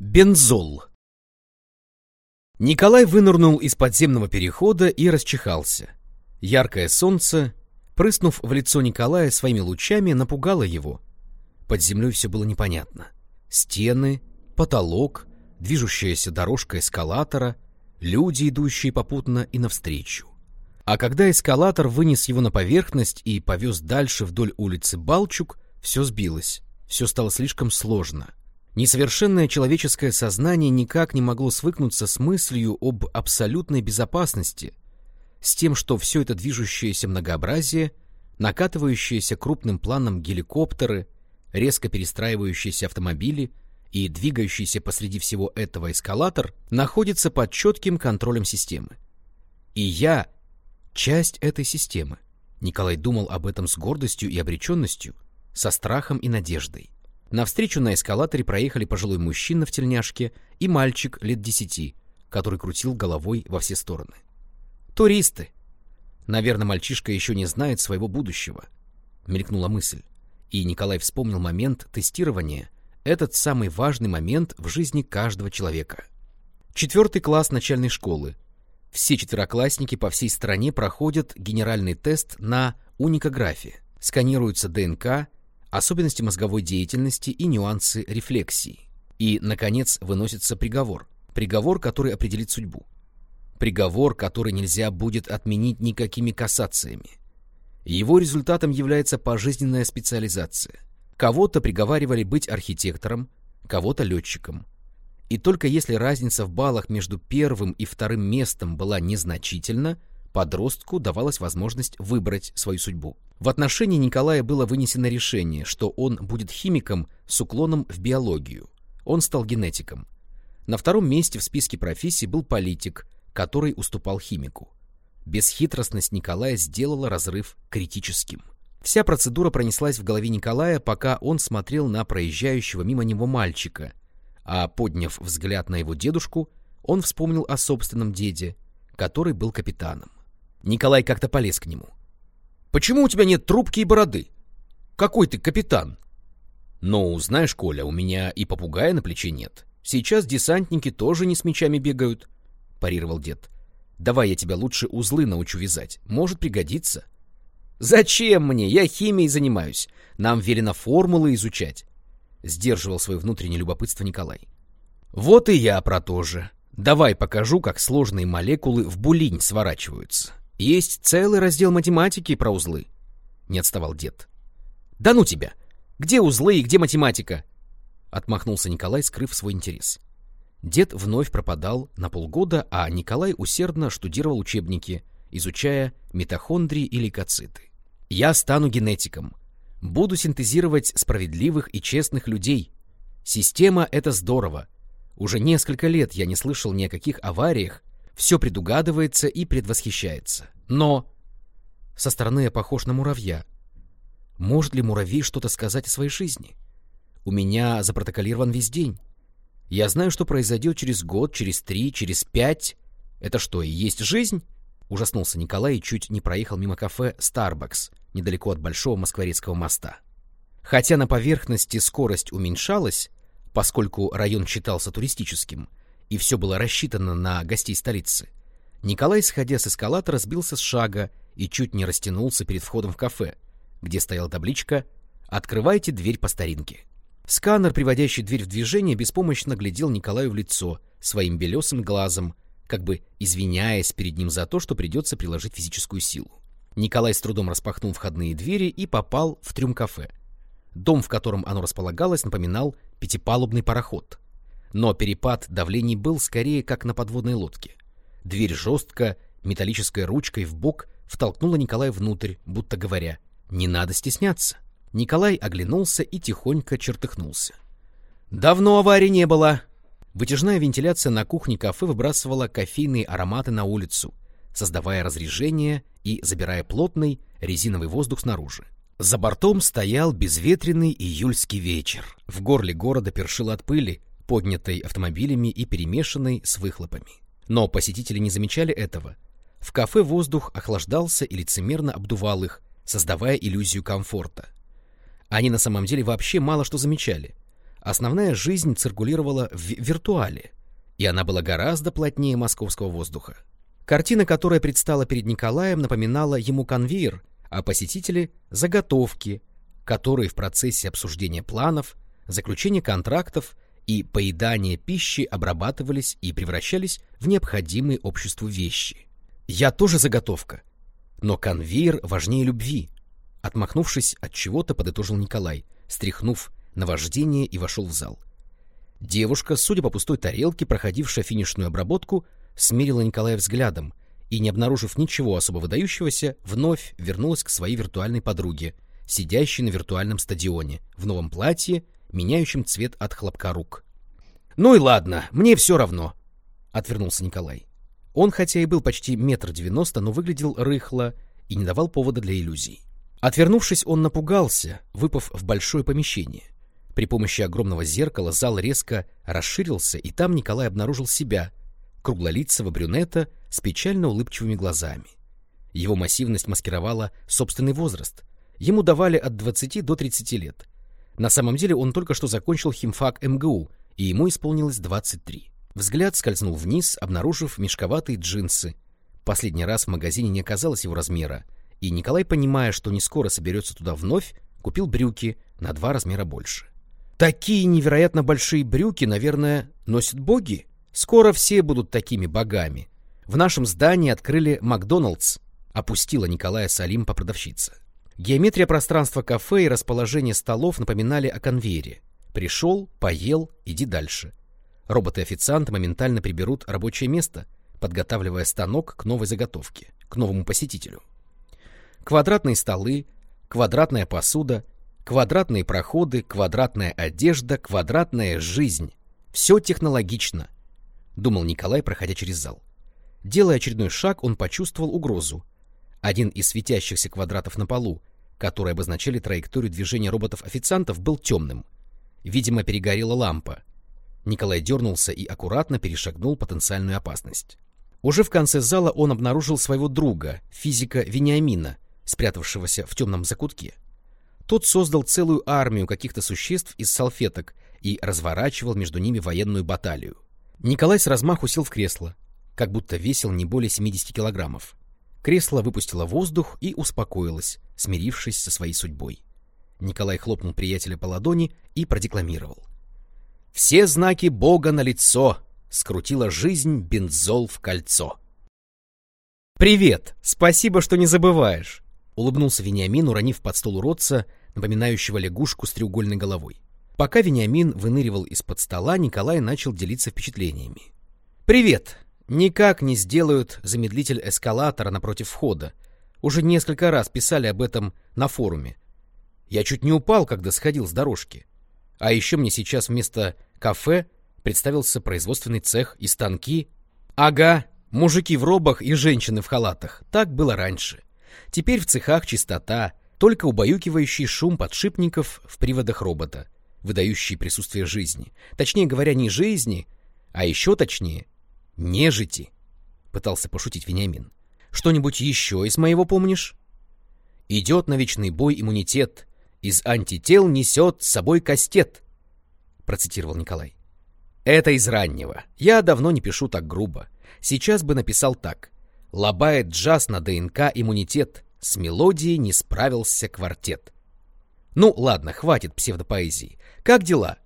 Бензол. Николай вынырнул из подземного перехода и расчихался. Яркое солнце, прыснув в лицо Николая своими лучами, напугало его. Под землей все было непонятно. Стены, потолок, движущаяся дорожка эскалатора, люди, идущие попутно и навстречу. А когда эскалатор вынес его на поверхность и повез дальше вдоль улицы Балчук, все сбилось, все стало слишком сложно. Несовершенное человеческое сознание никак не могло свыкнуться с мыслью об абсолютной безопасности, с тем, что все это движущееся многообразие, накатывающиеся крупным планом геликоптеры, резко перестраивающиеся автомобили и двигающийся посреди всего этого эскалатор находится под четким контролем системы. И я — часть этой системы. Николай думал об этом с гордостью и обреченностью, со страхом и надеждой. Навстречу на эскалаторе проехали пожилой мужчина в тельняшке и мальчик лет десяти, который крутил головой во все стороны. «Туристы!» Наверное, мальчишка еще не знает своего будущего. Мелькнула мысль. И Николай вспомнил момент тестирования, этот самый важный момент в жизни каждого человека. Четвертый класс начальной школы. Все четвероклассники по всей стране проходят генеральный тест на уникографии. Сканируются ДНК, особенности мозговой деятельности и нюансы рефлексии. И, наконец, выносится приговор. Приговор, который определит судьбу. Приговор, который нельзя будет отменить никакими кассациями. Его результатом является пожизненная специализация. Кого-то приговаривали быть архитектором, кого-то летчиком. И только если разница в баллах между первым и вторым местом была незначительна, подростку давалась возможность выбрать свою судьбу. В отношении Николая было вынесено решение, что он будет химиком с уклоном в биологию. Он стал генетиком. На втором месте в списке профессий был политик, который уступал химику. Бесхитростность Николая сделала разрыв критическим. Вся процедура пронеслась в голове Николая, пока он смотрел на проезжающего мимо него мальчика, а, подняв взгляд на его дедушку, он вспомнил о собственном деде, который был капитаном. Николай как-то полез к нему. Почему у тебя нет трубки и бороды? Какой ты капитан? Ну, знаешь, Коля, у меня и попугая на плече нет. Сейчас десантники тоже не с мечами бегают, парировал дед. Давай я тебя лучше узлы научу вязать. Может пригодиться. Зачем мне? Я химией занимаюсь. Нам велено формулы изучать. Сдерживал свое внутреннее любопытство Николай. Вот и я про то же. Давай покажу, как сложные молекулы в булинь сворачиваются. Есть целый раздел математики про узлы. Не отставал дед. Да ну тебя! Где узлы и где математика? Отмахнулся Николай, скрыв свой интерес. Дед вновь пропадал на полгода, а Николай усердно штудировал учебники, изучая митохондрии и лейкоциты. Я стану генетиком. Буду синтезировать справедливых и честных людей. Система — это здорово. Уже несколько лет я не слышал ни о каких авариях, все предугадывается и предвосхищается. Но со стороны я похож на муравья. Может ли муравей что-то сказать о своей жизни? У меня запротоколирован весь день. Я знаю, что произойдет через год, через три, через пять. Это что, и есть жизнь? Ужаснулся Николай и чуть не проехал мимо кафе Starbucks, недалеко от Большого Москворецкого моста. Хотя на поверхности скорость уменьшалась, поскольку район считался туристическим, и все было рассчитано на гостей столицы. Николай, сходя с эскалатора, сбился с шага и чуть не растянулся перед входом в кафе, где стояла табличка «Открывайте дверь по старинке». Сканер, приводящий дверь в движение, беспомощно глядел Николаю в лицо своим белесым глазом, как бы извиняясь перед ним за то, что придется приложить физическую силу. Николай с трудом распахнул входные двери и попал в трюм-кафе. Дом, в котором оно располагалось, напоминал пятипалубный пароход — но перепад давлений был скорее как на подводной лодке. Дверь жестко, металлической ручкой в бок втолкнула Николая внутрь, будто говоря, «Не надо стесняться». Николай оглянулся и тихонько чертыхнулся. «Давно аварии не было!» Вытяжная вентиляция на кухне кафе выбрасывала кофейные ароматы на улицу, создавая разрежение и забирая плотный резиновый воздух снаружи. За бортом стоял безветренный июльский вечер. В горле города першило от пыли, поднятой автомобилями и перемешанной с выхлопами. Но посетители не замечали этого. В кафе воздух охлаждался и лицемерно обдувал их, создавая иллюзию комфорта. Они на самом деле вообще мало что замечали. основная жизнь циркулировала в виртуале, и она была гораздо плотнее московского воздуха. Картина, которая предстала перед Николаем, напоминала ему конвейер, а посетители — заготовки, которые в процессе обсуждения планов, заключения контрактов и поедания пищи обрабатывались и превращались в необходимые обществу вещи. Я тоже заготовка, но конвейер важнее любви. Отмахнувшись от чего-то, подытожил Николай, стряхнув наваждение и вошел в зал. Девушка, судя по пустой тарелке, проходившая финишную обработку, смерила Николая взглядом и, не обнаружив ничего особо выдающегося, вновь вернулась к своей виртуальной подруге, сидящей на виртуальном стадионе, в новом платье, меняющем цвет от хлопка рук. «Ну и ладно, мне все равно», — отвернулся Николай. Он, хотя и был почти метр девяносто, но выглядел рыхло и не давал повода для иллюзий. Отвернувшись, он напугался, выпав в большое помещение. При помощи огромного зеркала зал резко расширился, и там Николай обнаружил себя, круглолицего брюнета с печально улыбчивыми глазами. Его массивность маскировала собственный возраст. Ему давали от 20 до 30 лет. На самом деле он только что закончил химфак МГУ, и ему исполнилось 23. Взгляд скользнул вниз, обнаружив мешковатые джинсы. Последний раз в магазине не оказалось его размера, и Николай, понимая, что не скоро соберется туда вновь, купил брюки на два размера больше. Такие невероятно большие брюки, наверное, носят боги? Скоро все будут такими богами. В нашем здании открыли Макдоналдс, опустила Николая Салим по продавщице. Геометрия пространства кафе и расположение столов напоминали о конвейере. Пришел, поел, иди дальше. Роботы-официанты моментально приберут рабочее место, подготавливая станок к новой заготовке, к новому посетителю. Квадратные столы, квадратная посуда, квадратные проходы, квадратная одежда, квадратная жизнь. Все технологично, думал Николай, проходя через зал. Делая очередной шаг, он почувствовал угрозу. Один из светящихся квадратов на полу, которые обозначали траекторию движения роботов-официантов, был темным. Видимо, перегорела лампа. Николай дернулся и аккуратно перешагнул потенциальную опасность. Уже в конце зала он обнаружил своего друга, физика Вениамина, спрятавшегося в темном закутке. Тот создал целую армию каких-то существ из салфеток и разворачивал между ними военную баталию. Николай с размаху сел в кресло, как будто весил не более 70 килограммов. Кресло выпустило воздух и успокоилось, смирившись со своей судьбой. Николай хлопнул приятеля по ладони и продекламировал. «Все знаки Бога на лицо скрутила жизнь бензол в кольцо». «Привет! Спасибо, что не забываешь!» — улыбнулся Вениамин, уронив под стол уродца, напоминающего лягушку с треугольной головой. Пока Вениамин выныривал из-под стола, Николай начал делиться впечатлениями. «Привет! Никак не сделают замедлитель эскалатора напротив входа. Уже несколько раз писали об этом на форуме. Я чуть не упал, когда сходил с дорожки. А еще мне сейчас вместо кафе представился производственный цех и станки. Ага, мужики в робах и женщины в халатах. Так было раньше. Теперь в цехах чистота, только убаюкивающий шум подшипников в приводах робота — выдающие присутствие жизни. Точнее говоря, не жизни, а еще точнее, нежити, — пытался пошутить Вениамин. Что-нибудь еще из моего помнишь? Идет на вечный бой иммунитет, из антител несет с собой кастет, — процитировал Николай. Это из раннего. Я давно не пишу так грубо. Сейчас бы написал так. Лобает джаз на ДНК иммунитет, с мелодией не справился квартет. Ну, ладно, хватит псевдопоэзии. Как дела?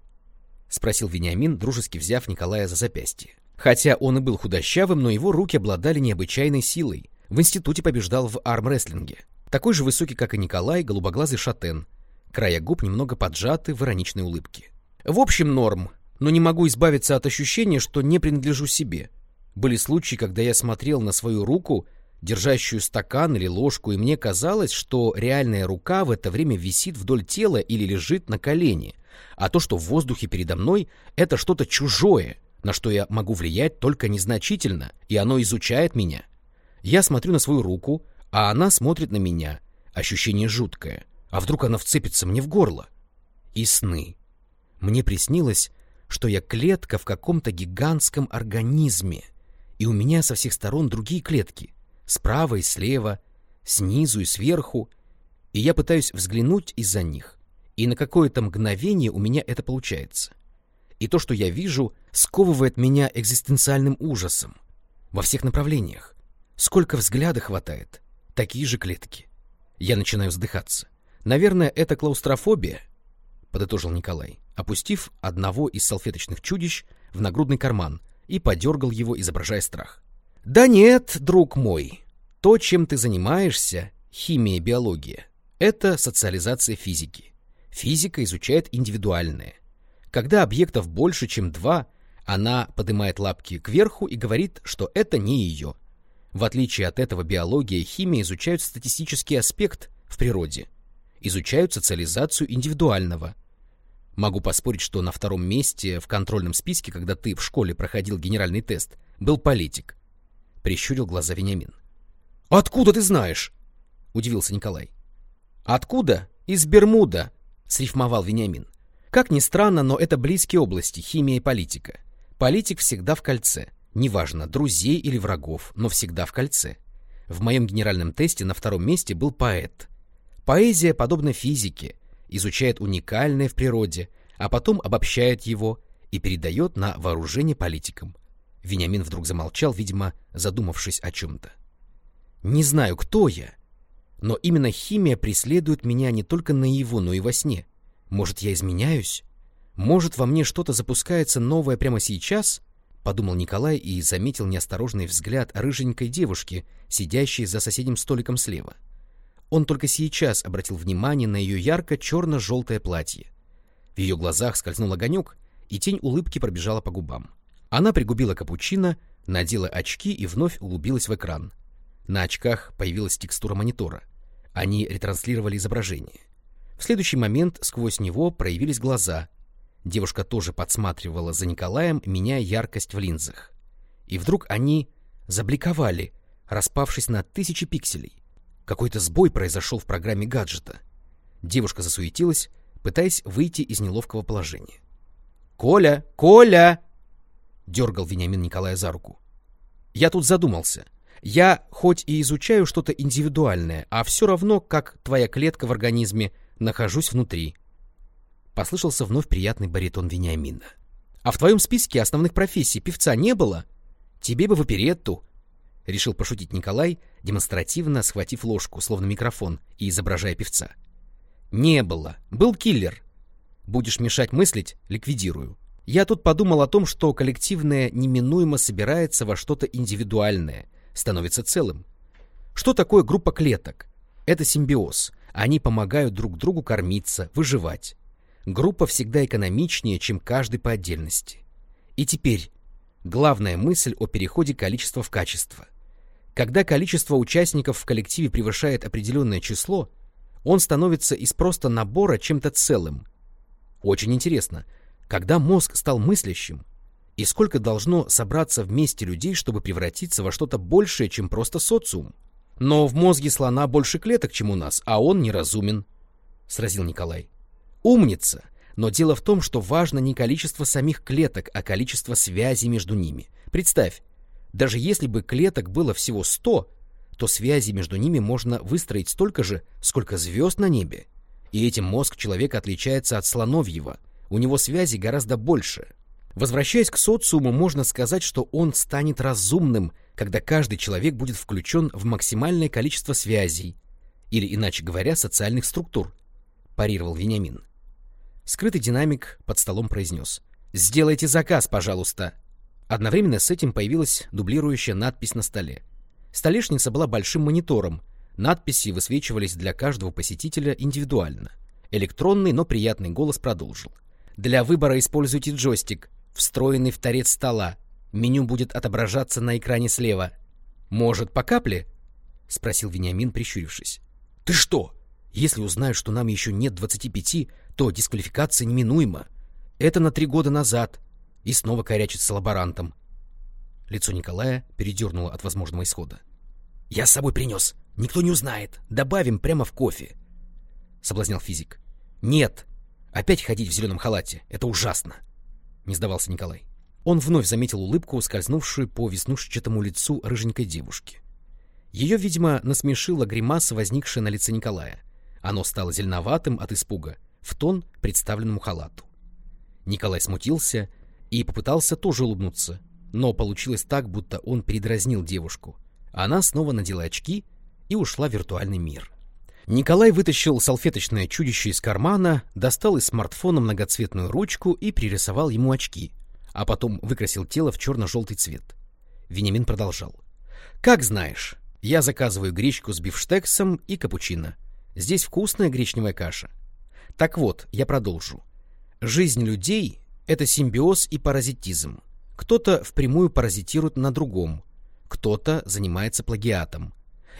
Спросил Вениамин, дружески взяв Николая за запястье. Хотя он и был худощавым, но его руки обладали необычайной силой. В институте побеждал в армрестлинге. Такой же высокий, как и Николай, голубоглазый шатен. Края губ немного поджаты в ироничной улыбке. В общем, норм, но не могу избавиться от ощущения, что не принадлежу себе. Были случаи, когда я смотрел на свою руку держащую стакан или ложку, и мне казалось, что реальная рука в это время висит вдоль тела или лежит на колене, а то, что в воздухе передо мной, это что-то чужое, на что я могу влиять только незначительно, и оно изучает меня. Я смотрю на свою руку, а она смотрит на меня. Ощущение жуткое. А вдруг она вцепится мне в горло? И сны. Мне приснилось, что я клетка в каком-то гигантском организме, и у меня со всех сторон другие клетки — справа и слева, снизу и сверху, и я пытаюсь взглянуть из-за них, и на какое-то мгновение у меня это получается. И то, что я вижу, сковывает меня экзистенциальным ужасом. Во всех направлениях. Сколько взгляда хватает. Такие же клетки. Я начинаю вздыхаться. Наверное, это клаустрофобия, подытожил Николай, опустив одного из салфеточных чудищ в нагрудный карман и подергал его, изображая страх. Да нет, друг мой. То, чем ты занимаешься, химия, биология, это социализация физики. Физика изучает индивидуальное. Когда объектов больше, чем два, она поднимает лапки кверху и говорит, что это не ее. В отличие от этого биология и химия изучают статистический аспект в природе, изучают социализацию индивидуального. Могу поспорить, что на втором месте в контрольном списке, когда ты в школе проходил генеральный тест, был политик. Прищурил глаза Вениамин. «Откуда ты знаешь?» — удивился Николай. «Откуда? Из Бермуда», — срифмовал Вениамин. Как ни странно, но это близкие области, химия и политика. Политик всегда в кольце. Неважно, друзей или врагов, но всегда в кольце. В моем генеральном тесте на втором месте был поэт. Поэзия, подобно физике, изучает уникальное в природе, а потом обобщает его и передает на вооружение политикам. Вениамин вдруг замолчал, видимо, задумавшись о чем-то. «Не знаю, кто я, но именно химия преследует меня не только наяву, но и во сне. Может, я изменяюсь? Может, во мне что-то запускается новое прямо сейчас?» — подумал Николай и заметил неосторожный взгляд рыженькой девушки, сидящей за соседним столиком слева. Он только сейчас обратил внимание на ее ярко-черно-желтое платье. В ее глазах скользнул огонек, и тень улыбки пробежала по губам. Она пригубила капучино, надела очки и вновь углубилась в экран. На очках появилась текстура монитора. Они ретранслировали изображение. В следующий момент сквозь него проявились глаза. Девушка тоже подсматривала за Николаем, меняя яркость в линзах. И вдруг они забликовали, распавшись на тысячи пикселей. Какой-то сбой произошел в программе гаджета. Девушка засуетилась, пытаясь выйти из неловкого положения. «Коля! Коля!» — дергал Вениамин Николая за руку. «Я тут задумался. Я хоть и изучаю что-то индивидуальное, а все равно, как твоя клетка в организме, нахожусь внутри. Послышался вновь приятный баритон Вениамина. А в твоем списке основных профессий певца не было? Тебе бы в оперетту. Решил пошутить Николай, демонстративно схватив ложку, словно микрофон, и изображая певца. Не было. Был киллер. Будешь мешать мыслить — ликвидирую. Я тут подумал о том, что коллективное неминуемо собирается во что-то индивидуальное, становится целым. Что такое группа клеток? Это симбиоз. Они помогают друг другу кормиться, выживать. Группа всегда экономичнее, чем каждый по отдельности. И теперь главная мысль о переходе количества в качество. Когда количество участников в коллективе превышает определенное число, он становится из просто набора чем-то целым. Очень интересно, когда мозг стал мыслящим, и сколько должно собраться вместе людей, чтобы превратиться во что-то большее, чем просто социум? Но в мозге слона больше клеток, чем у нас, а он неразумен, — сразил Николай. Умница! Но дело в том, что важно не количество самих клеток, а количество связей между ними. Представь, даже если бы клеток было всего сто, то связи между ними можно выстроить столько же, сколько звезд на небе. И этим мозг человека отличается от слоновьего. У него связи гораздо больше. Возвращаясь к социуму, можно сказать, что он станет разумным, когда каждый человек будет включен в максимальное количество связей, или, иначе говоря, социальных структур, парировал Вениамин. Скрытый динамик под столом произнес. «Сделайте заказ, пожалуйста!» Одновременно с этим появилась дублирующая надпись на столе. Столешница была большим монитором, надписи высвечивались для каждого посетителя индивидуально. Электронный, но приятный голос продолжил. «Для выбора используйте джойстик, встроенный в торец стола. Меню будет отображаться на экране слева. Может, по капле? Спросил Вениамин, прищурившись. Ты что? Если узнают, что нам еще нет двадцати пяти, то дисквалификация неминуема. Это на три года назад. И снова корячится лаборантом. Лицо Николая передернуло от возможного исхода. «Я с собой принес. Никто не узнает. Добавим прямо в кофе», — соблазнял физик. «Нет. Опять ходить в зеленом халате. Это ужасно», — не сдавался Николай. Он вновь заметил улыбку, скользнувшую по веснушчатому лицу рыженькой девушки. Ее, видимо, насмешила гримаса, возникшая на лице Николая. Оно стало зеленоватым от испуга, в тон представленному халату. Николай смутился и попытался тоже улыбнуться, но получилось так, будто он передразнил девушку. Она снова надела очки и ушла в виртуальный мир. Николай вытащил салфеточное чудище из кармана, достал из смартфона многоцветную ручку и пририсовал ему очки, а потом выкрасил тело в черно-желтый цвет. Вениамин продолжал. «Как знаешь, я заказываю гречку с бифштексом и капучино. Здесь вкусная гречневая каша. Так вот, я продолжу. Жизнь людей — это симбиоз и паразитизм. Кто-то впрямую паразитирует на другом, кто-то занимается плагиатом.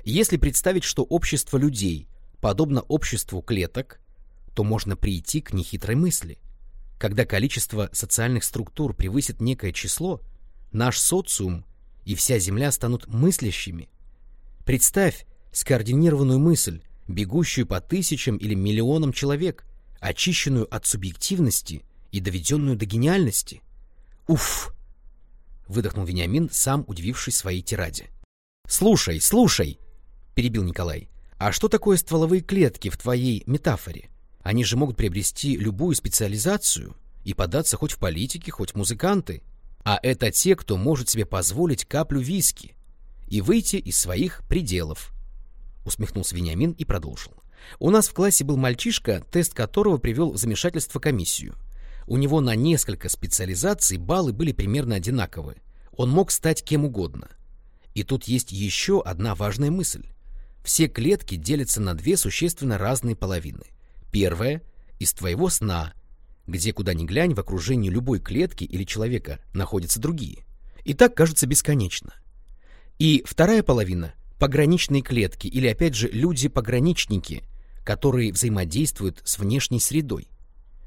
Если представить, что общество людей подобно обществу клеток, то можно прийти к нехитрой мысли. Когда количество социальных структур превысит некое число, наш социум и вся Земля станут мыслящими. Представь скоординированную мысль, бегущую по тысячам или миллионам человек, очищенную от субъективности и доведенную до гениальности. Уф! Выдохнул Вениамин, сам удивившись своей тираде. «Слушай, слушай!» — перебил Николай. А что такое стволовые клетки в твоей метафоре? Они же могут приобрести любую специализацию и податься хоть в политики, хоть в музыканты. А это те, кто может себе позволить каплю виски и выйти из своих пределов. Усмехнулся Вениамин и продолжил. У нас в классе был мальчишка, тест которого привел в замешательство комиссию. У него на несколько специализаций баллы были примерно одинаковые. Он мог стать кем угодно. И тут есть еще одна важная мысль. Все клетки делятся на две существенно разные половины. Первая — из твоего сна, где, куда ни глянь, в окружении любой клетки или человека находятся другие. И так кажется бесконечно. И вторая половина — пограничные клетки, или, опять же, люди-пограничники, которые взаимодействуют с внешней средой,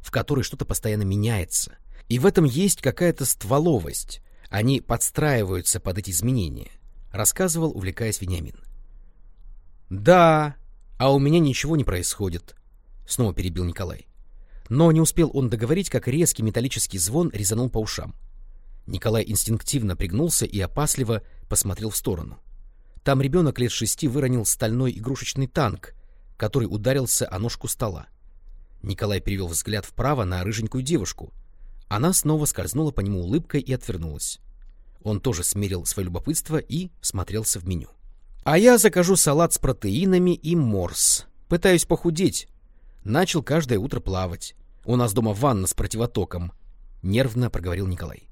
в которой что-то постоянно меняется. И в этом есть какая-то стволовость, они подстраиваются под эти изменения, рассказывал, увлекаясь Вениамин. «Да, а у меня ничего не происходит», — снова перебил Николай. Но не успел он договорить, как резкий металлический звон резанул по ушам. Николай инстинктивно пригнулся и опасливо посмотрел в сторону. Там ребенок лет шести выронил стальной игрушечный танк, который ударился о ножку стола. Николай перевел взгляд вправо на рыженькую девушку. Она снова скользнула по нему улыбкой и отвернулась. Он тоже смерил свое любопытство и смотрелся в меню. А я закажу салат с протеинами и морс. Пытаюсь похудеть. Начал каждое утро плавать. У нас дома ванна с противотоком. Нервно проговорил Николай.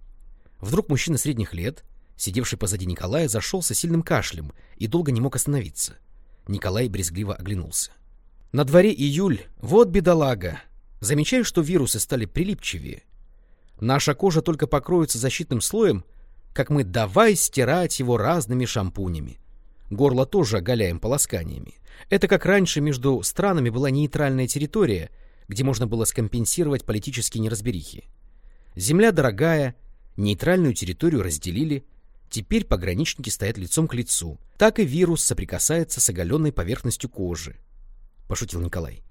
Вдруг мужчина средних лет, сидевший позади Николая, зашелся сильным кашлем и долго не мог остановиться. Николай брезгливо оглянулся. На дворе июль. Вот бедолага. Замечаю, что вирусы стали прилипчивее. Наша кожа только покроется защитным слоем, как мы давай стирать его разными шампунями. Горло тоже оголяем полосканиями. Это как раньше между странами была нейтральная территория, где можно было скомпенсировать политические неразберихи. Земля дорогая, нейтральную территорию разделили, теперь пограничники стоят лицом к лицу. Так и вирус соприкасается с оголенной поверхностью кожи. Пошутил Николай.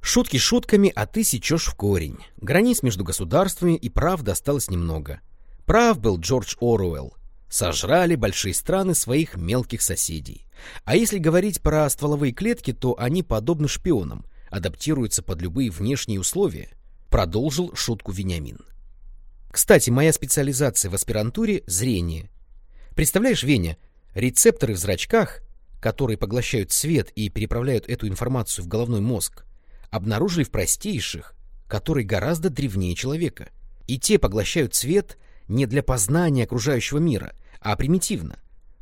Шутки шутками, а ты сечешь в корень. Границ между государствами и прав досталось немного. Прав был Джордж Оруэлл сожрали большие страны своих мелких соседей. А если говорить про стволовые клетки, то они подобны шпионам, адаптируются под любые внешние условия, продолжил шутку Вениамин. Кстати, моя специализация в аспирантуре — зрение. Представляешь, Веня, рецепторы в зрачках, которые поглощают свет и переправляют эту информацию в головной мозг, обнаружили в простейших, которые гораздо древнее человека. И те поглощают свет не для познания окружающего мира, а примитивно,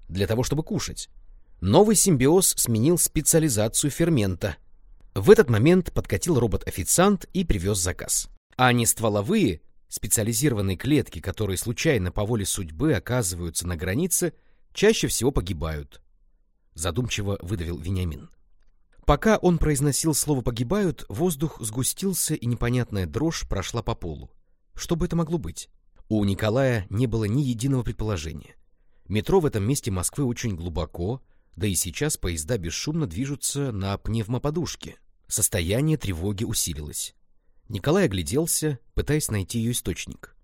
для того, чтобы кушать. Новый симбиоз сменил специализацию фермента. В этот момент подкатил робот-официант и привез заказ. А не стволовые, специализированные клетки, которые случайно по воле судьбы оказываются на границе, чаще всего погибают. Задумчиво выдавил Вениамин. Пока он произносил слово «погибают», воздух сгустился, и непонятная дрожь прошла по полу. Что бы это могло быть? У Николая не было ни единого предположения. Метро в этом месте Москвы очень глубоко, да и сейчас поезда бесшумно движутся на пневмоподушке. Состояние тревоги усилилось. Николай огляделся, пытаясь найти ее источник.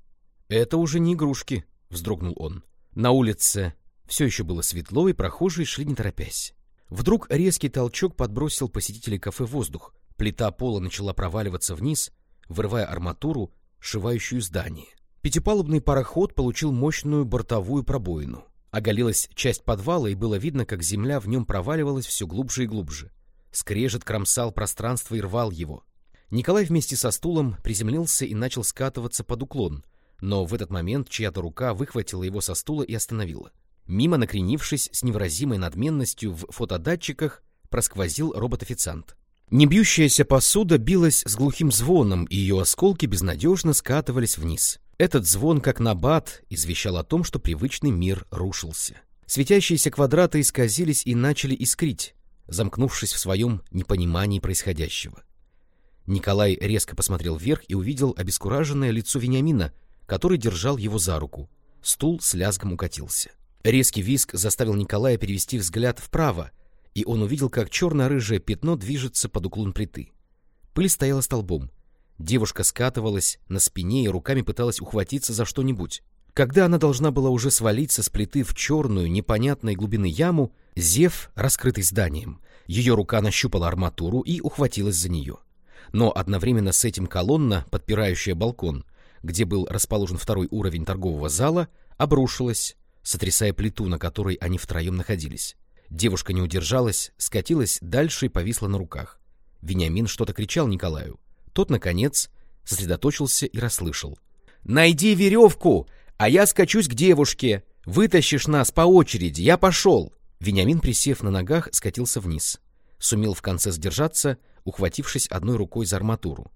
«Это уже не игрушки», — вздрогнул он. На улице все еще было светло, и прохожие шли не торопясь. Вдруг резкий толчок подбросил посетителей кафе воздух. Плита пола начала проваливаться вниз, вырывая арматуру, сшивающую здание. Пятипалубный пароход получил мощную бортовую пробоину. Оголилась часть подвала, и было видно, как земля в нем проваливалась все глубже и глубже. Скрежет кромсал пространство и рвал его. Николай вместе со стулом приземлился и начал скатываться под уклон, но в этот момент чья-то рука выхватила его со стула и остановила. Мимо, накренившись с невыразимой надменностью в фотодатчиках, просквозил робот-официант. Небьющаяся посуда билась с глухим звоном, и ее осколки безнадежно скатывались вниз. Этот звон, как набат, извещал о том, что привычный мир рушился. Светящиеся квадраты исказились и начали искрить, замкнувшись в своем непонимании происходящего. Николай резко посмотрел вверх и увидел обескураженное лицо Вениамина, который держал его за руку. Стул с лязгом укатился. Резкий визг заставил Николая перевести взгляд вправо, и он увидел, как черно-рыжее пятно движется под уклон плиты. Пыль стояла столбом. Девушка скатывалась на спине и руками пыталась ухватиться за что-нибудь. Когда она должна была уже свалиться с плиты в черную, непонятной глубины яму, Зев, раскрытый зданием, ее рука нащупала арматуру и ухватилась за нее. Но одновременно с этим колонна, подпирающая балкон, где был расположен второй уровень торгового зала, обрушилась, сотрясая плиту, на которой они втроем находились. Девушка не удержалась, скатилась дальше и повисла на руках. Вениамин что-то кричал Николаю. Тот, наконец, сосредоточился и расслышал. «Найди веревку, а я скачусь к девушке. Вытащишь нас по очереди, я пошел!» Вениамин, присев на ногах, скатился вниз. Сумел в конце сдержаться, ухватившись одной рукой за арматуру.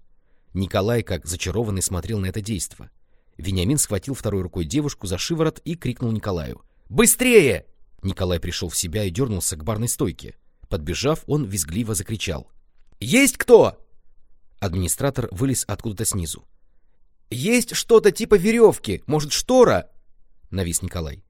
Николай, как зачарованный, смотрел на это действо. Вениамин схватил второй рукой девушку за шиворот и крикнул Николаю. «Быстрее!» Николай пришел в себя и дернулся к барной стойке. Подбежав, он визгливо закричал. «Есть кто?» Администратор вылез откуда-то снизу. «Есть что-то типа веревки, может, штора?» — навис Николай.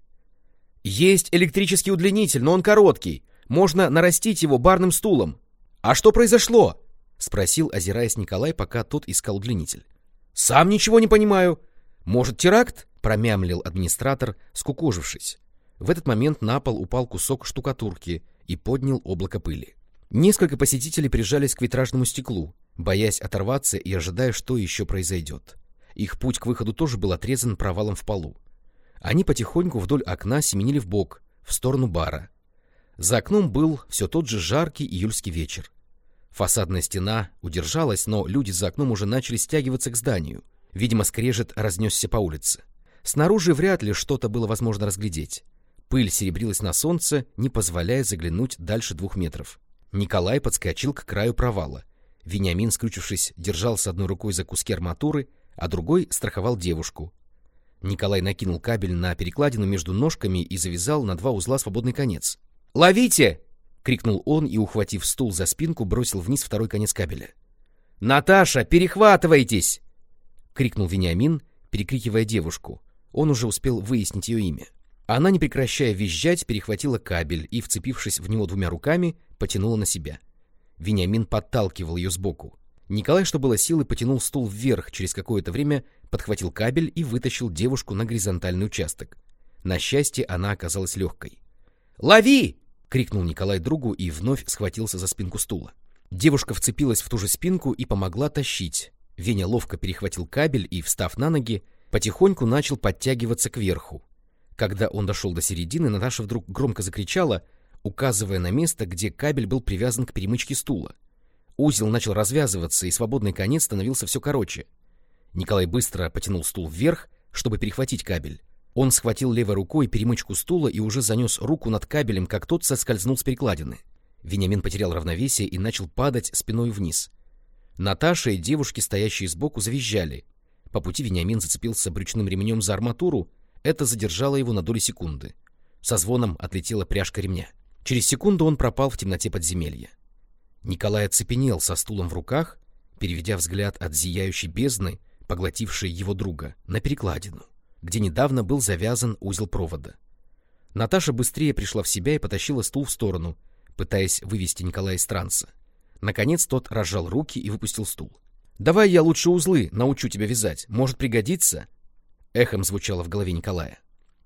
«Есть электрический удлинитель, но он короткий. Можно нарастить его барным стулом. А что произошло?» — спросил, озираясь Николай, пока тот искал удлинитель. «Сам ничего не понимаю. Может, теракт?» — промямлил администратор, скукожившись. В этот момент на пол упал кусок штукатурки и поднял облако пыли. Несколько посетителей прижались к витражному стеклу, боясь оторваться и ожидая, что еще произойдет. Их путь к выходу тоже был отрезан провалом в полу. Они потихоньку вдоль окна семенили в бок, в сторону бара. За окном был все тот же жаркий июльский вечер. Фасадная стена удержалась, но люди за окном уже начали стягиваться к зданию. Видимо, скрежет разнесся по улице. Снаружи вряд ли что-то было возможно разглядеть. Пыль серебрилась на солнце, не позволяя заглянуть дальше двух метров. Николай подскочил к краю провала. Вениамин, скрючившись, держался одной рукой за куски арматуры, а другой страховал девушку. Николай накинул кабель на перекладину между ножками и завязал на два узла свободный конец. «Ловите!» — крикнул он и, ухватив стул за спинку, бросил вниз второй конец кабеля. «Наташа, перехватывайтесь!» — крикнул Вениамин, перекрикивая девушку. Он уже успел выяснить ее имя. Она, не прекращая визжать, перехватила кабель и, вцепившись в него двумя руками, потянула на себя. Вениамин подталкивал ее сбоку. Николай, что было силы, потянул стул вверх, через какое-то время подхватил кабель и вытащил девушку на горизонтальный участок. На счастье, она оказалась легкой. «Лови!» — крикнул Николай другу и вновь схватился за спинку стула. Девушка вцепилась в ту же спинку и помогла тащить. Веня ловко перехватил кабель и, встав на ноги, потихоньку начал подтягиваться кверху, когда он дошел до середины, Наташа вдруг громко закричала, указывая на место, где кабель был привязан к перемычке стула. Узел начал развязываться, и свободный конец становился все короче. Николай быстро потянул стул вверх, чтобы перехватить кабель. Он схватил левой рукой перемычку стула и уже занес руку над кабелем, как тот соскользнул с перекладины. Вениамин потерял равновесие и начал падать спиной вниз. Наташа и девушки, стоящие сбоку, завизжали. По пути Вениамин зацепился брючным ремнем за арматуру это задержало его на доли секунды. Со звоном отлетела пряжка ремня. Через секунду он пропал в темноте подземелья. Николай оцепенел со стулом в руках, переведя взгляд от зияющей бездны, поглотившей его друга, на перекладину, где недавно был завязан узел провода. Наташа быстрее пришла в себя и потащила стул в сторону, пытаясь вывести Николая из транса. Наконец тот разжал руки и выпустил стул. «Давай я лучше узлы научу тебя вязать. Может пригодиться?» Эхом звучало в голове Николая.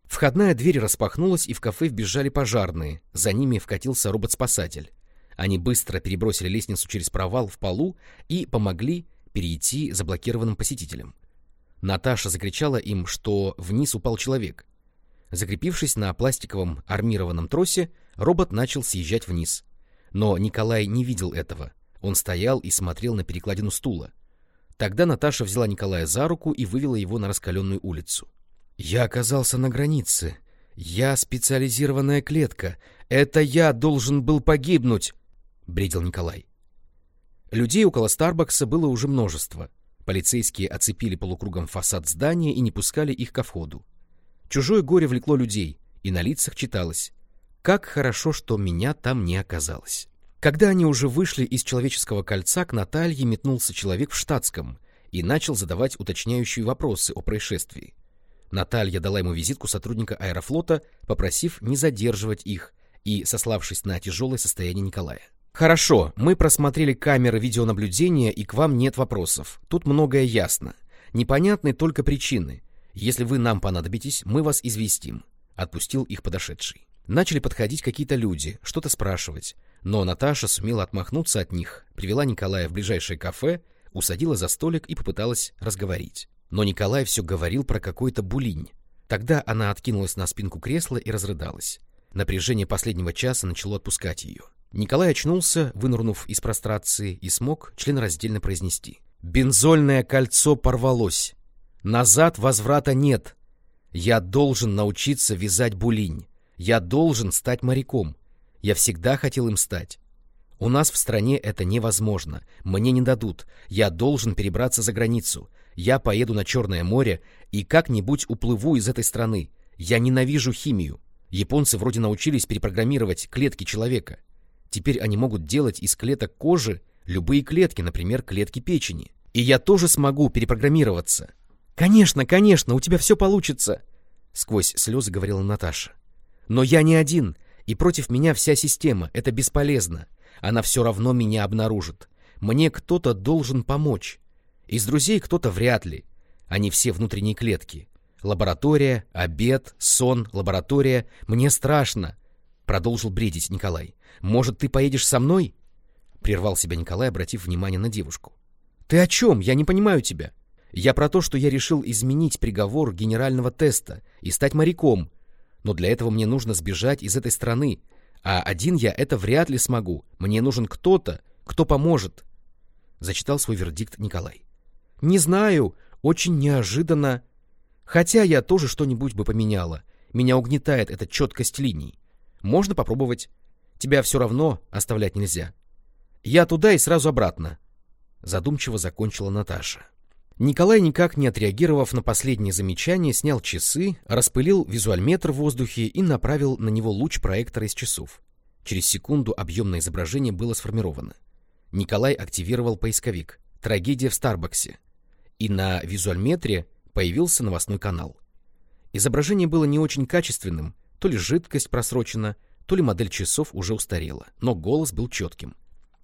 Входная дверь распахнулась, и в кафе вбежали пожарные. За ними вкатился робот-спасатель. Они быстро перебросили лестницу через провал в полу и помогли перейти заблокированным посетителям. Наташа закричала им, что вниз упал человек. Закрепившись на пластиковом армированном тросе, робот начал съезжать вниз. Но Николай не видел этого. Он стоял и смотрел на перекладину стула. Тогда Наташа взяла Николая за руку и вывела его на раскаленную улицу. «Я оказался на границе. Я специализированная клетка. Это я должен был погибнуть!» — бредил Николай. Людей около Старбакса было уже множество. Полицейские оцепили полукругом фасад здания и не пускали их ко входу. Чужое горе влекло людей, и на лицах читалось «Как хорошо, что меня там не оказалось». Когда они уже вышли из человеческого кольца, к Наталье метнулся человек в штатском и начал задавать уточняющие вопросы о происшествии. Наталья дала ему визитку сотрудника аэрофлота, попросив не задерживать их и сославшись на тяжелое состояние Николая. «Хорошо, мы просмотрели камеры видеонаблюдения, и к вам нет вопросов. Тут многое ясно. Непонятны только причины. Если вы нам понадобитесь, мы вас известим», — отпустил их подошедший. Начали подходить какие-то люди, что-то спрашивать. Но Наташа сумела отмахнуться от них, привела Николая в ближайшее кафе, усадила за столик и попыталась разговорить. Но Николай все говорил про какой-то булинь. Тогда она откинулась на спинку кресла и разрыдалась. Напряжение последнего часа начало отпускать ее. Николай очнулся, вынырнув из прострации, и смог членораздельно произнести. «Бензольное кольцо порвалось. Назад возврата нет. Я должен научиться вязать булинь. Я должен стать моряком. Я всегда хотел им стать. У нас в стране это невозможно. Мне не дадут. Я должен перебраться за границу. Я поеду на Черное море и как-нибудь уплыву из этой страны. Я ненавижу химию. Японцы вроде научились перепрограммировать клетки человека. Теперь они могут делать из клеток кожи любые клетки, например, клетки печени. И я тоже смогу перепрограммироваться. «Конечно, конечно, у тебя все получится!» Сквозь слезы говорила Наташа. «Но я не один. И против меня вся система. Это бесполезно. Она все равно меня обнаружит. Мне кто-то должен помочь. Из друзей кто-то вряд ли. Они все внутренние клетки. Лаборатория, обед, сон, лаборатория. Мне страшно. Продолжил бредить Николай. Может, ты поедешь со мной? Прервал себя Николай, обратив внимание на девушку. Ты о чем? Я не понимаю тебя. Я про то, что я решил изменить приговор генерального теста и стать моряком, но для этого мне нужно сбежать из этой страны, а один я это вряд ли смогу. Мне нужен кто-то, кто поможет. Зачитал свой вердикт Николай. Не знаю, очень неожиданно. Хотя я тоже что-нибудь бы поменяла. Меня угнетает эта четкость линий. Можно попробовать. Тебя все равно оставлять нельзя. Я туда и сразу обратно. Задумчиво закончила Наташа. Николай, никак не отреагировав на последнее замечание, снял часы, распылил визуальметр в воздухе и направил на него луч проектора из часов. Через секунду объемное изображение было сформировано. Николай активировал поисковик «Трагедия в Старбаксе», и на визуальметре появился новостной канал. Изображение было не очень качественным, то ли жидкость просрочена, то ли модель часов уже устарела, но голос был четким.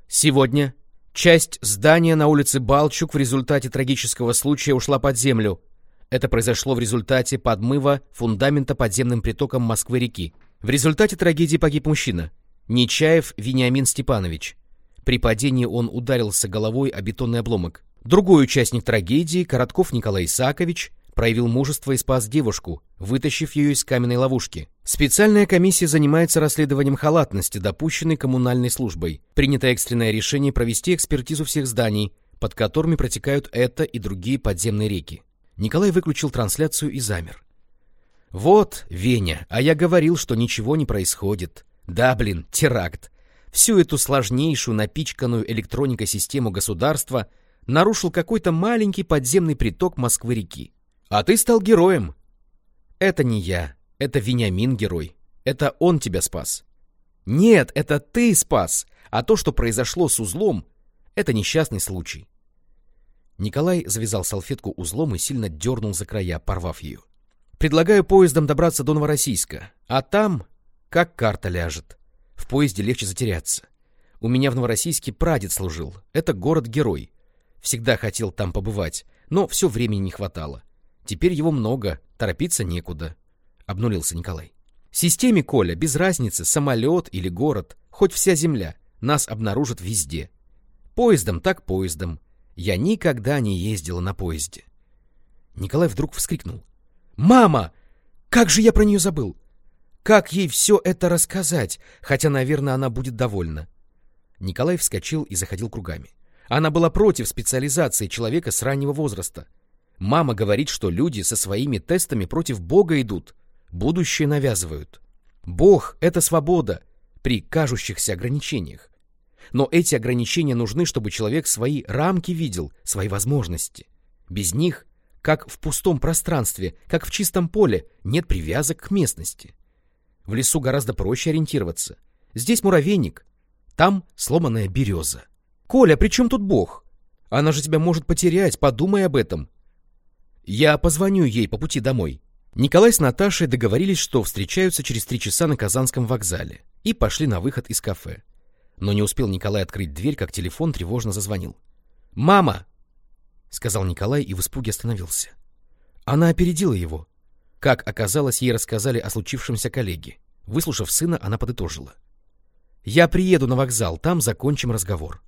«Сегодня Часть здания на улице Балчук в результате трагического случая ушла под землю. Это произошло в результате подмыва фундамента подземным притоком Москвы-реки. В результате трагедии погиб мужчина. Нечаев Вениамин Степанович. При падении он ударился головой о бетонный обломок. Другой участник трагедии, Коротков Николай Исаакович, проявил мужество и спас девушку, вытащив ее из каменной ловушки. Специальная комиссия занимается расследованием халатности, допущенной коммунальной службой. Принято экстренное решение провести экспертизу всех зданий, под которыми протекают это и другие подземные реки. Николай выключил трансляцию и замер. «Вот, Веня, а я говорил, что ничего не происходит. Да, блин, теракт. Всю эту сложнейшую напичканную электроникой систему государства нарушил какой-то маленький подземный приток Москвы-реки. А ты стал героем. Это не я, это Вениамин герой. Это он тебя спас. Нет, это ты спас, а то, что произошло с узлом, это несчастный случай. Николай завязал салфетку узлом и сильно дернул за края, порвав ее. Предлагаю поездом добраться до Новороссийска, а там как карта ляжет. В поезде легче затеряться. У меня в Новороссийске прадед служил. Это город-герой. Всегда хотел там побывать, но все времени не хватало. Теперь его много, торопиться некуда. Обнулился Николай. Системе, Коля, без разницы, самолет или город, хоть вся земля, нас обнаружат везде. Поездом так поездом. Я никогда не ездила на поезде. Николай вдруг вскрикнул. «Мама! Как же я про нее забыл! Как ей все это рассказать, хотя, наверное, она будет довольна?» Николай вскочил и заходил кругами. Она была против специализации человека с раннего возраста. Мама говорит, что люди со своими тестами против Бога идут, будущее навязывают. Бог — это свобода при кажущихся ограничениях. Но эти ограничения нужны, чтобы человек свои рамки видел, свои возможности. Без них, как в пустом пространстве, как в чистом поле, нет привязок к местности. В лесу гораздо проще ориентироваться. Здесь муравейник, там сломанная береза. «Коля, при чем тут Бог? Она же тебя может потерять, подумай об этом». «Я позвоню ей по пути домой». Николай с Наташей договорились, что встречаются через три часа на Казанском вокзале, и пошли на выход из кафе. Но не успел Николай открыть дверь, как телефон тревожно зазвонил. «Мама!» — сказал Николай и в испуге остановился. Она опередила его. Как оказалось, ей рассказали о случившемся коллеге. Выслушав сына, она подытожила. «Я приеду на вокзал, там закончим разговор».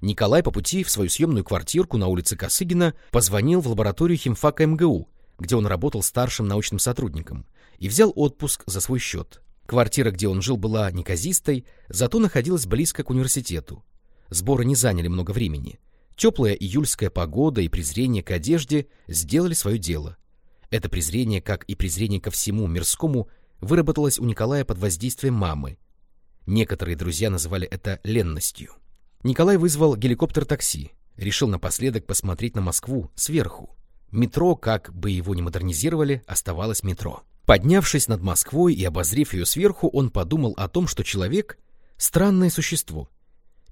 Николай по пути в свою съемную квартирку на улице Косыгина позвонил в лабораторию химфака МГУ, где он работал старшим научным сотрудником, и взял отпуск за свой счет. Квартира, где он жил, была неказистой, зато находилась близко к университету. Сборы не заняли много времени. Теплая июльская погода и презрение к одежде сделали свое дело. Это презрение, как и презрение ко всему мирскому, выработалось у Николая под воздействием мамы. Некоторые друзья называли это ленностью. Николай вызвал геликоптер-такси, решил напоследок посмотреть на Москву сверху. Метро, как бы его ни модернизировали, оставалось метро. Поднявшись над Москвой и обозрев ее сверху, он подумал о том, что человек — странное существо.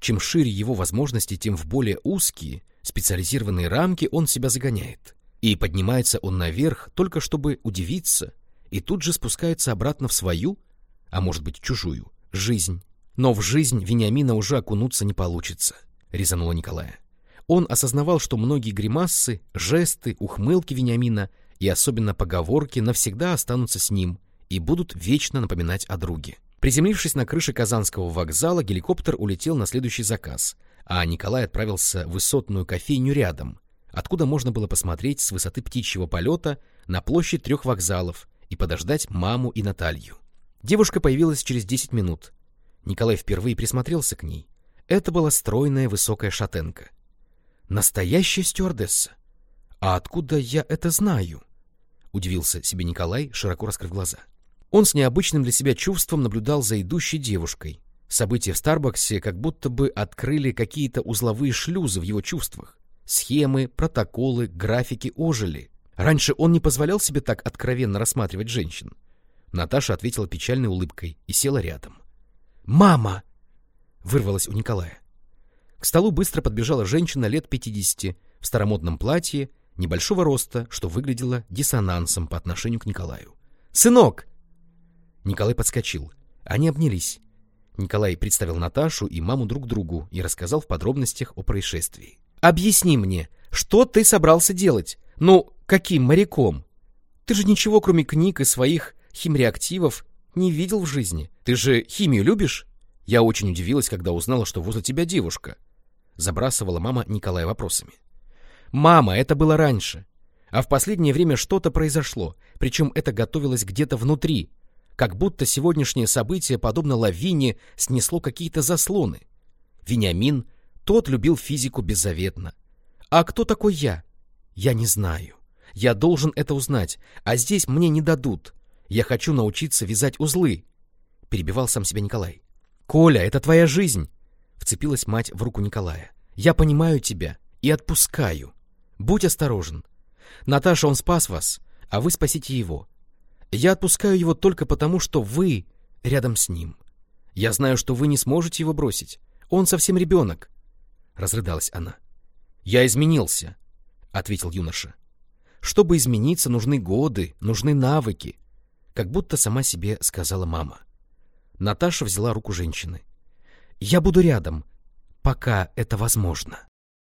Чем шире его возможности, тем в более узкие, специализированные рамки он себя загоняет. И поднимается он наверх только чтобы удивиться, и тут же спускается обратно в свою, а может быть чужую, жизнь. Но в жизнь Вениамина уже окунуться не получится, резанула Николая. Он осознавал, что многие гримасы, жесты, ухмылки Вениамина и особенно поговорки навсегда останутся с ним и будут вечно напоминать о друге. Приземлившись на крыше Казанского вокзала, геликоптер улетел на следующий заказ, а Николай отправился в высотную кофейню рядом, откуда можно было посмотреть с высоты птичьего полета на площадь трех вокзалов и подождать маму и Наталью. Девушка появилась через 10 минут. Николай впервые присмотрелся к ней. Это была стройная высокая шатенка. Настоящая стюардесса. А откуда я это знаю? — удивился себе Николай, широко раскрыв глаза. Он с необычным для себя чувством наблюдал за идущей девушкой. События в Старбаксе как будто бы открыли какие-то узловые шлюзы в его чувствах. Схемы, протоколы, графики ожили. Раньше он не позволял себе так откровенно рассматривать женщин. Наташа ответила печальной улыбкой и села рядом. «Мама!» — вырвалась у Николая. К столу быстро подбежала женщина лет пятидесяти в старомодном платье небольшого роста, что выглядело диссонансом по отношению к Николаю. «Сынок!» Николай подскочил. Они обнялись. Николай представил Наташу и маму друг другу и рассказал в подробностях о происшествии. «Объясни мне, что ты собрался делать? Ну, каким моряком? Ты же ничего, кроме книг и своих химреактивов, не видел в жизни. Ты же химию любишь?» Я очень удивилась, когда узнала, что возле тебя девушка. Забрасывала мама Николая вопросами. Мама, это было раньше. А в последнее время что-то произошло, причем это готовилось где-то внутри, как будто сегодняшнее событие, подобно лавине, снесло какие-то заслоны. Вениамин, тот любил физику беззаветно. А кто такой я? Я не знаю. Я должен это узнать, а здесь мне не дадут. Я хочу научиться вязать узлы. Перебивал сам себя Николай. Коля, это твоя жизнь. Вцепилась мать в руку Николая. Я понимаю тебя и отпускаю. Будь осторожен. Наташа, он спас вас, а вы спасите его. Я отпускаю его только потому, что вы рядом с ним. Я знаю, что вы не сможете его бросить. Он совсем ребенок. Разрыдалась она. Я изменился, ответил юноша. Чтобы измениться, нужны годы, нужны навыки. Как будто сама себе сказала мама. Наташа взяла руку женщины. Я буду рядом, пока это возможно.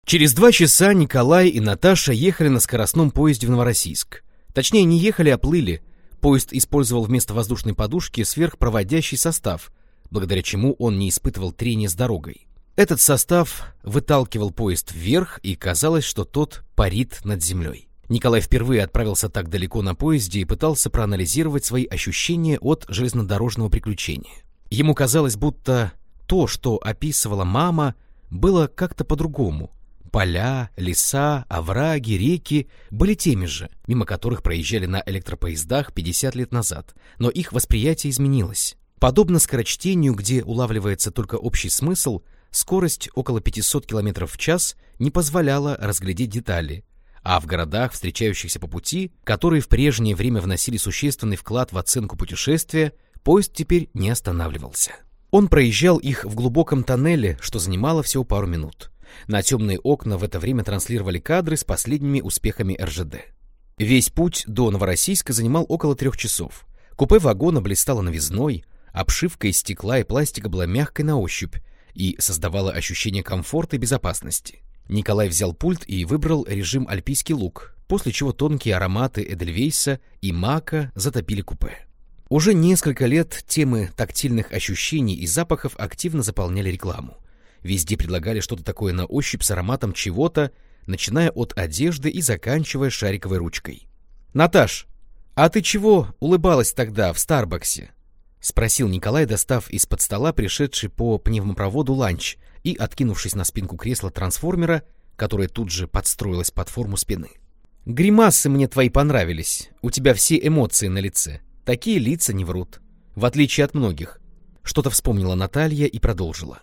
Через два часа Николай и Наташа ехали на скоростном поезде в Новороссийск. Точнее, не ехали, а плыли. Поезд использовал вместо воздушной подушки сверхпроводящий состав, благодаря чему он не испытывал трения с дорогой. Этот состав выталкивал поезд вверх, и казалось, что тот парит над землей. Николай впервые отправился так далеко на поезде и пытался проанализировать свои ощущения от железнодорожного приключения. Ему казалось, будто то, что описывала мама, было как-то по-другому. Поля, леса, овраги, реки были теми же, мимо которых проезжали на электропоездах 50 лет назад, но их восприятие изменилось. Подобно скорочтению, где улавливается только общий смысл, скорость около 500 км в час не позволяла разглядеть детали, а в городах, встречающихся по пути, которые в прежнее время вносили существенный вклад в оценку путешествия, поезд теперь не останавливался. Он проезжал их в глубоком тоннеле, что занимало всего пару минут. На темные окна в это время транслировали кадры с последними успехами РЖД. Весь путь до Новороссийска занимал около трех часов. Купе вагона блистало новизной, обшивка из стекла и пластика была мягкой на ощупь и создавала ощущение комфорта и безопасности. Николай взял пульт и выбрал режим «Альпийский лук», после чего тонкие ароматы Эдельвейса и мака затопили купе. Уже несколько лет темы тактильных ощущений и запахов активно заполняли рекламу. Везде предлагали что-то такое на ощупь с ароматом чего-то, начиная от одежды и заканчивая шариковой ручкой. «Наташ, а ты чего улыбалась тогда в Старбаксе?» — спросил Николай, достав из-под стола пришедший по пневмопроводу ланч и откинувшись на спинку кресла трансформера, которое тут же подстроилось под форму спины. «Гримасы мне твои понравились. У тебя все эмоции на лице. Такие лица не врут. В отличие от многих». Что-то вспомнила Наталья и продолжила.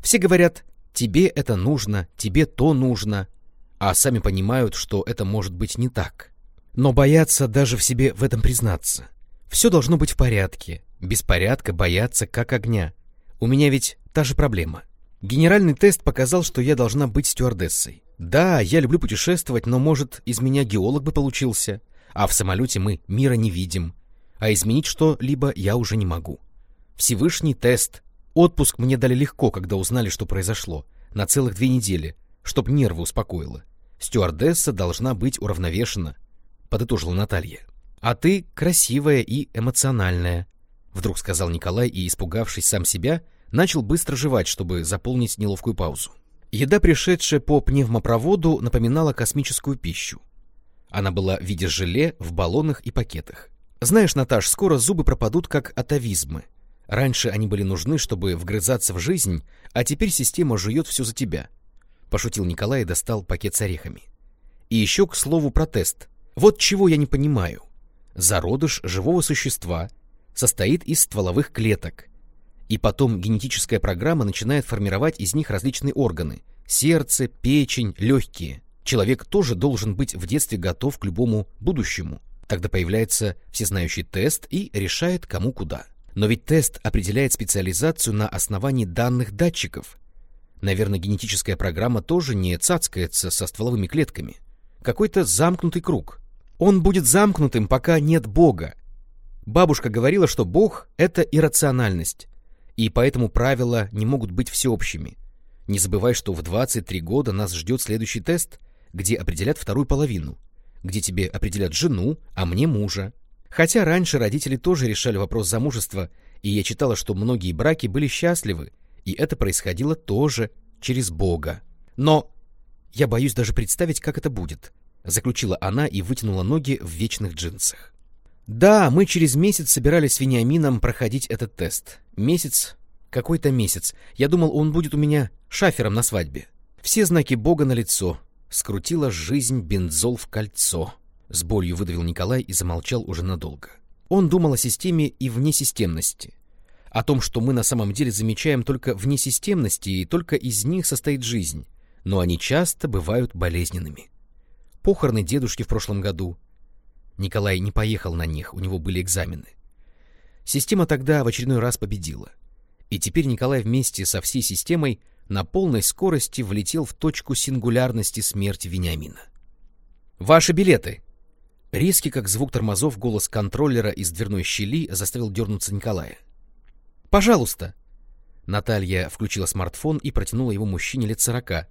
«Все говорят, тебе это нужно, тебе то нужно, а сами понимают, что это может быть не так. Но боятся даже в себе в этом признаться. Все должно быть в порядке. Без порядка боятся как огня. У меня ведь та же проблема. Генеральный тест показал, что я должна быть стюардессой. Да, я люблю путешествовать, но, может, из меня геолог бы получился. А в самолете мы мира не видим. А изменить что-либо я уже не могу. Всевышний тест. Отпуск мне дали легко, когда узнали, что произошло. На целых две недели, чтоб нервы успокоило. Стюардесса должна быть уравновешена, подытожила Наталья. А ты красивая и эмоциональная, вдруг сказал Николай и, испугавшись сам себя, начал быстро жевать, чтобы заполнить неловкую паузу. Еда, пришедшая по пневмопроводу, напоминала космическую пищу. Она была в виде желе, в баллонах и пакетах. Знаешь, Наташ, скоро зубы пропадут как атовизмы. Раньше они были нужны, чтобы вгрызаться в жизнь, а теперь система жует все за тебя. Пошутил Николай и достал пакет с орехами. И еще, к слову, протест. Вот чего я не понимаю. Зародыш живого существа состоит из стволовых клеток, и потом генетическая программа начинает формировать из них различные органы – сердце, печень, легкие. Человек тоже должен быть в детстве готов к любому будущему. Тогда появляется всезнающий тест и решает, кому куда. Но ведь тест определяет специализацию на основании данных датчиков. Наверное, генетическая программа тоже не цацкается со стволовыми клетками. Какой-то замкнутый круг. Он будет замкнутым, пока нет Бога. Бабушка говорила, что Бог — это иррациональность и поэтому правила не могут быть всеобщими. Не забывай, что в 23 года нас ждет следующий тест, где определят вторую половину, где тебе определят жену, а мне мужа. Хотя раньше родители тоже решали вопрос замужества, и я читала, что многие браки были счастливы, и это происходило тоже через Бога. Но я боюсь даже представить, как это будет, заключила она и вытянула ноги в вечных джинсах. Да, мы через месяц собирались с Вениамином проходить этот тест. Месяц, какой-то месяц. Я думал, он будет у меня шафером на свадьбе. Все знаки Бога на лицо. Скрутила жизнь бензол в кольцо. С болью выдавил Николай и замолчал уже надолго. Он думал о системе и внесистемности. О том, что мы на самом деле замечаем только внесистемности, и только из них состоит жизнь. Но они часто бывают болезненными. Похороны дедушки в прошлом году, Николай не поехал на них, у него были экзамены. Система тогда в очередной раз победила. И теперь Николай вместе со всей системой на полной скорости влетел в точку сингулярности смерти Вениамина. «Ваши билеты!» Резкий, как звук тормозов, голос контроллера из дверной щели заставил дернуться Николая. «Пожалуйста!» Наталья включила смартфон и протянула его мужчине лет сорока,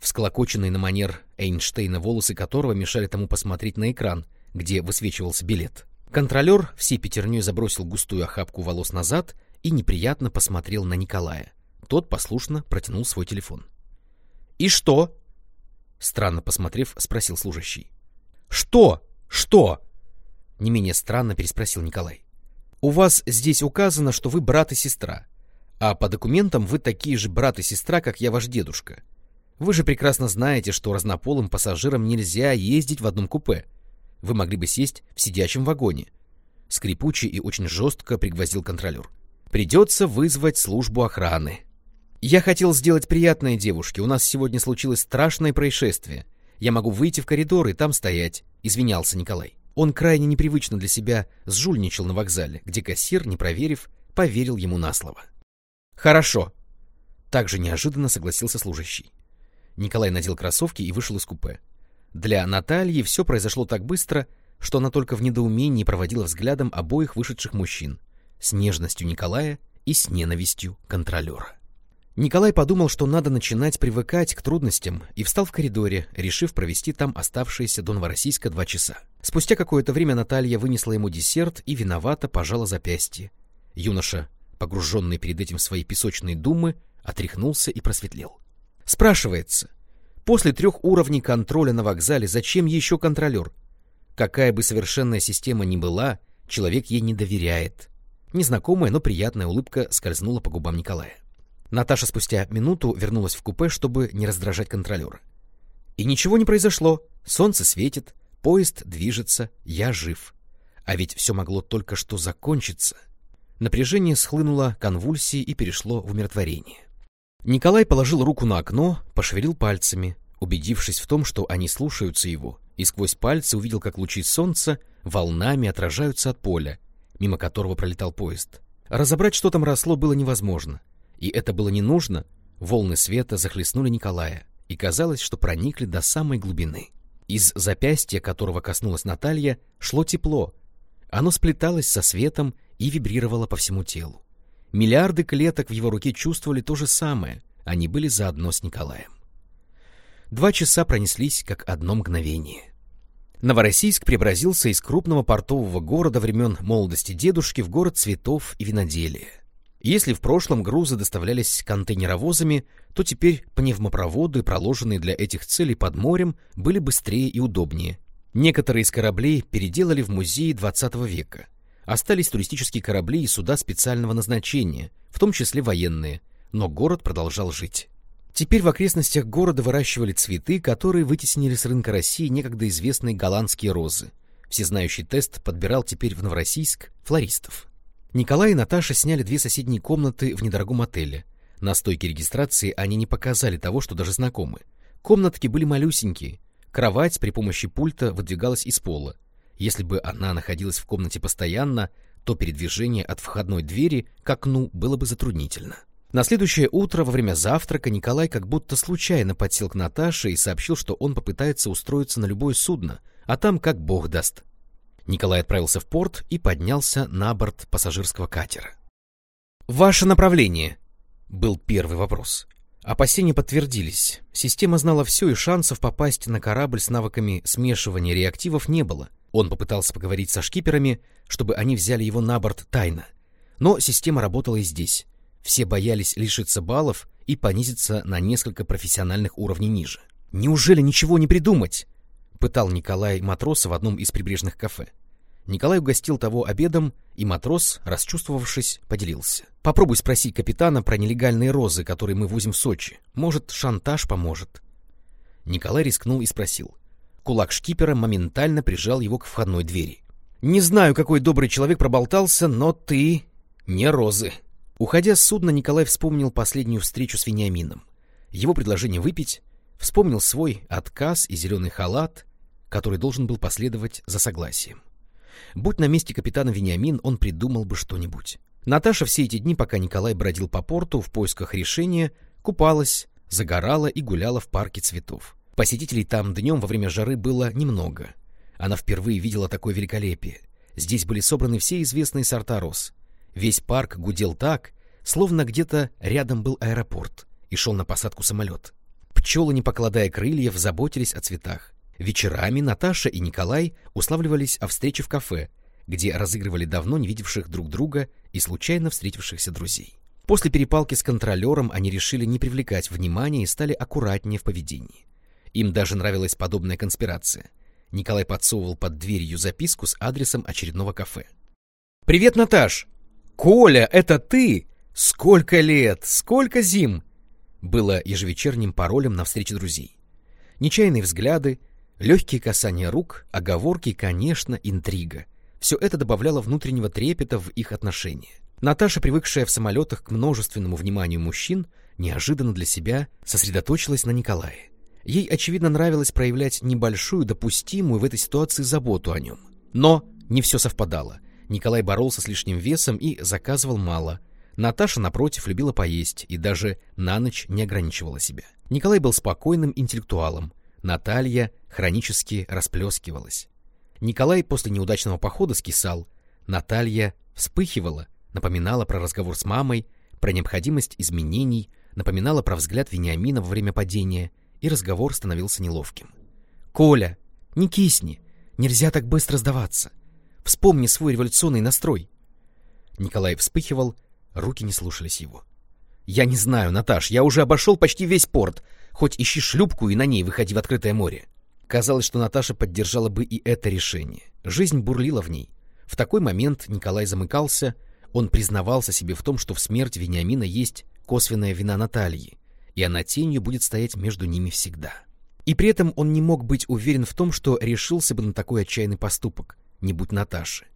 всколокоченные на манер Эйнштейна волосы которого мешали тому посмотреть на экран — где высвечивался билет. Контролер всей пятерней забросил густую охапку волос назад и неприятно посмотрел на Николая. Тот послушно протянул свой телефон. «И что?» — странно посмотрев, спросил служащий. «Что? Что?» — не менее странно переспросил Николай. «У вас здесь указано, что вы брат и сестра, а по документам вы такие же брат и сестра, как я ваш дедушка. Вы же прекрасно знаете, что разнополым пассажирам нельзя ездить в одном купе. Вы могли бы сесть в сидячем вагоне». Скрипучий и очень жестко пригвоздил контролер. «Придется вызвать службу охраны». «Я хотел сделать приятное девушке. У нас сегодня случилось страшное происшествие. Я могу выйти в коридор и там стоять», — извинялся Николай. Он крайне непривычно для себя сжульничал на вокзале, где кассир, не проверив, поверил ему на слово. «Хорошо», — также неожиданно согласился служащий. Николай надел кроссовки и вышел из купе. Для Натальи все произошло так быстро, что она только в недоумении проводила взглядом обоих вышедших мужчин с нежностью Николая и с ненавистью контролера. Николай подумал, что надо начинать привыкать к трудностям, и встал в коридоре, решив провести там оставшиеся до Новороссийска два часа. Спустя какое-то время Наталья вынесла ему десерт и виновато пожала запястье. Юноша, погруженный перед этим в свои песочные думы, отряхнулся и просветлел. Спрашивается, после трех уровней контроля на вокзале зачем еще контролер? Какая бы совершенная система ни была, человек ей не доверяет. Незнакомая, но приятная улыбка скользнула по губам Николая. Наташа спустя минуту вернулась в купе, чтобы не раздражать контролера. И ничего не произошло. Солнце светит, поезд движется, я жив. А ведь все могло только что закончиться. Напряжение схлынуло конвульсии и перешло в умиротворение. Николай положил руку на окно, пошевелил пальцами, убедившись в том, что они слушаются его, и сквозь пальцы увидел, как лучи солнца волнами отражаются от поля, мимо которого пролетал поезд. Разобрать, что там росло, было невозможно и это было не нужно, волны света захлестнули Николая, и казалось, что проникли до самой глубины. Из запястья, которого коснулась Наталья, шло тепло. Оно сплеталось со светом и вибрировало по всему телу. Миллиарды клеток в его руке чувствовали то же самое, они были заодно с Николаем. Два часа пронеслись, как одно мгновение. Новороссийск преобразился из крупного портового города времен молодости дедушки в город цветов и виноделия. Если в прошлом грузы доставлялись контейнеровозами, то теперь пневмопроводы, проложенные для этих целей под морем, были быстрее и удобнее. Некоторые из кораблей переделали в музеи XX века. Остались туристические корабли и суда специального назначения, в том числе военные, но город продолжал жить. Теперь в окрестностях города выращивали цветы, которые вытеснили с рынка России некогда известные голландские розы. Всезнающий тест подбирал теперь в Новороссийск флористов. Николай и Наташа сняли две соседние комнаты в недорогом отеле. На стойке регистрации они не показали того, что даже знакомы. Комнатки были малюсенькие. Кровать при помощи пульта выдвигалась из пола. Если бы она находилась в комнате постоянно, то передвижение от входной двери к окну было бы затруднительно. На следующее утро во время завтрака Николай как будто случайно подсел к Наташе и сообщил, что он попытается устроиться на любое судно, а там как бог даст. Николай отправился в порт и поднялся на борт пассажирского катера. «Ваше направление?» — был первый вопрос. Опасения подтвердились. Система знала все, и шансов попасть на корабль с навыками смешивания реактивов не было. Он попытался поговорить со шкиперами, чтобы они взяли его на борт тайно. Но система работала и здесь. Все боялись лишиться баллов и понизиться на несколько профессиональных уровней ниже. «Неужели ничего не придумать?» — пытал Николай матроса в одном из прибрежных кафе. Николай угостил того обедом, и матрос, расчувствовавшись, поделился. «Попробуй спросить капитана про нелегальные розы, которые мы возим в Сочи. Может, шантаж поможет». Николай рискнул и спросил. Кулак шкипера моментально прижал его к входной двери. «Не знаю, какой добрый человек проболтался, но ты не розы». Уходя с судна, Николай вспомнил последнюю встречу с Вениамином. Его предложение выпить, вспомнил свой отказ и зеленый халат, который должен был последовать за согласием. Будь на месте капитана Вениамин, он придумал бы что-нибудь. Наташа все эти дни, пока Николай бродил по порту в поисках решения, купалась, загорала и гуляла в парке цветов. Посетителей там днем во время жары было немного. Она впервые видела такое великолепие. Здесь были собраны все известные сорта роз. Весь парк гудел так, словно где-то рядом был аэропорт, и шел на посадку самолет. Пчелы, не покладая крыльев, заботились о цветах. Вечерами Наташа и Николай уславливались о встрече в кафе, где разыгрывали давно не видевших друг друга и случайно встретившихся друзей. После перепалки с контролером они решили не привлекать внимания и стали аккуратнее в поведении. Им даже нравилась подобная конспирация. Николай подсовывал под дверью записку с адресом очередного кафе. «Привет, Наташ! Коля, это ты? Сколько лет, сколько зим!» Было ежевечерним паролем на встрече друзей. Нечаянные взгляды, легкие касания рук, оговорки, конечно, интрига. Все это добавляло внутреннего трепета в их отношения. Наташа, привыкшая в самолетах к множественному вниманию мужчин, неожиданно для себя сосредоточилась на Николае. Ей, очевидно, нравилось проявлять небольшую, допустимую в этой ситуации заботу о нем. Но не все совпадало. Николай боролся с лишним весом и заказывал мало. Наташа, напротив, любила поесть и даже на ночь не ограничивала себя. Николай был спокойным интеллектуалом. Наталья хронически расплескивалась. Николай после неудачного похода скисал. Наталья вспыхивала, напоминала про разговор с мамой, про необходимость изменений, напоминала про взгляд Вениамина во время падения, и разговор становился неловким. «Коля, не кисни! Нельзя так быстро сдаваться! Вспомни свой революционный настрой!» Николай вспыхивал, руки не слушались его. «Я не знаю, Наташ, я уже обошел почти весь порт. Хоть ищи шлюпку и на ней выходи в открытое море». Казалось, что Наташа поддержала бы и это решение. Жизнь бурлила в ней. В такой момент Николай замыкался, он признавался себе в том, что в смерти Вениамина есть косвенная вина Натальи, и она тенью будет стоять между ними всегда. И при этом он не мог быть уверен в том, что решился бы на такой отчаянный поступок, не будь Наташи.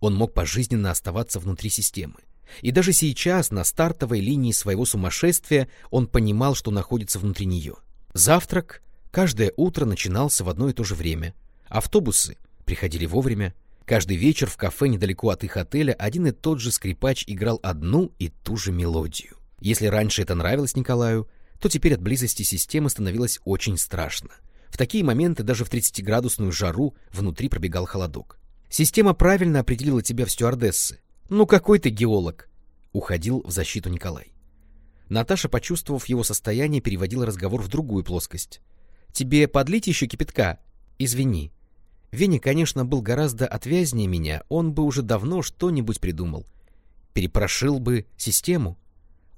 Он мог пожизненно оставаться внутри системы. И даже сейчас, на стартовой линии своего сумасшествия, он понимал, что находится внутри нее. Завтрак каждое утро начинался в одно и то же время. Автобусы приходили вовремя. Каждый вечер в кафе недалеко от их отеля один и тот же скрипач играл одну и ту же мелодию. Если раньше это нравилось Николаю, то теперь от близости системы становилось очень страшно. В такие моменты даже в 30-градусную жару внутри пробегал холодок. Система правильно определила тебя в стюардессы. Ну какой ты геолог? Уходил в защиту Николай. Наташа, почувствовав его состояние, переводила разговор в другую плоскость. «Тебе подлить еще кипятка?» «Извини». Веня, конечно, был гораздо отвязнее меня, он бы уже давно что-нибудь придумал. Перепрошил бы систему.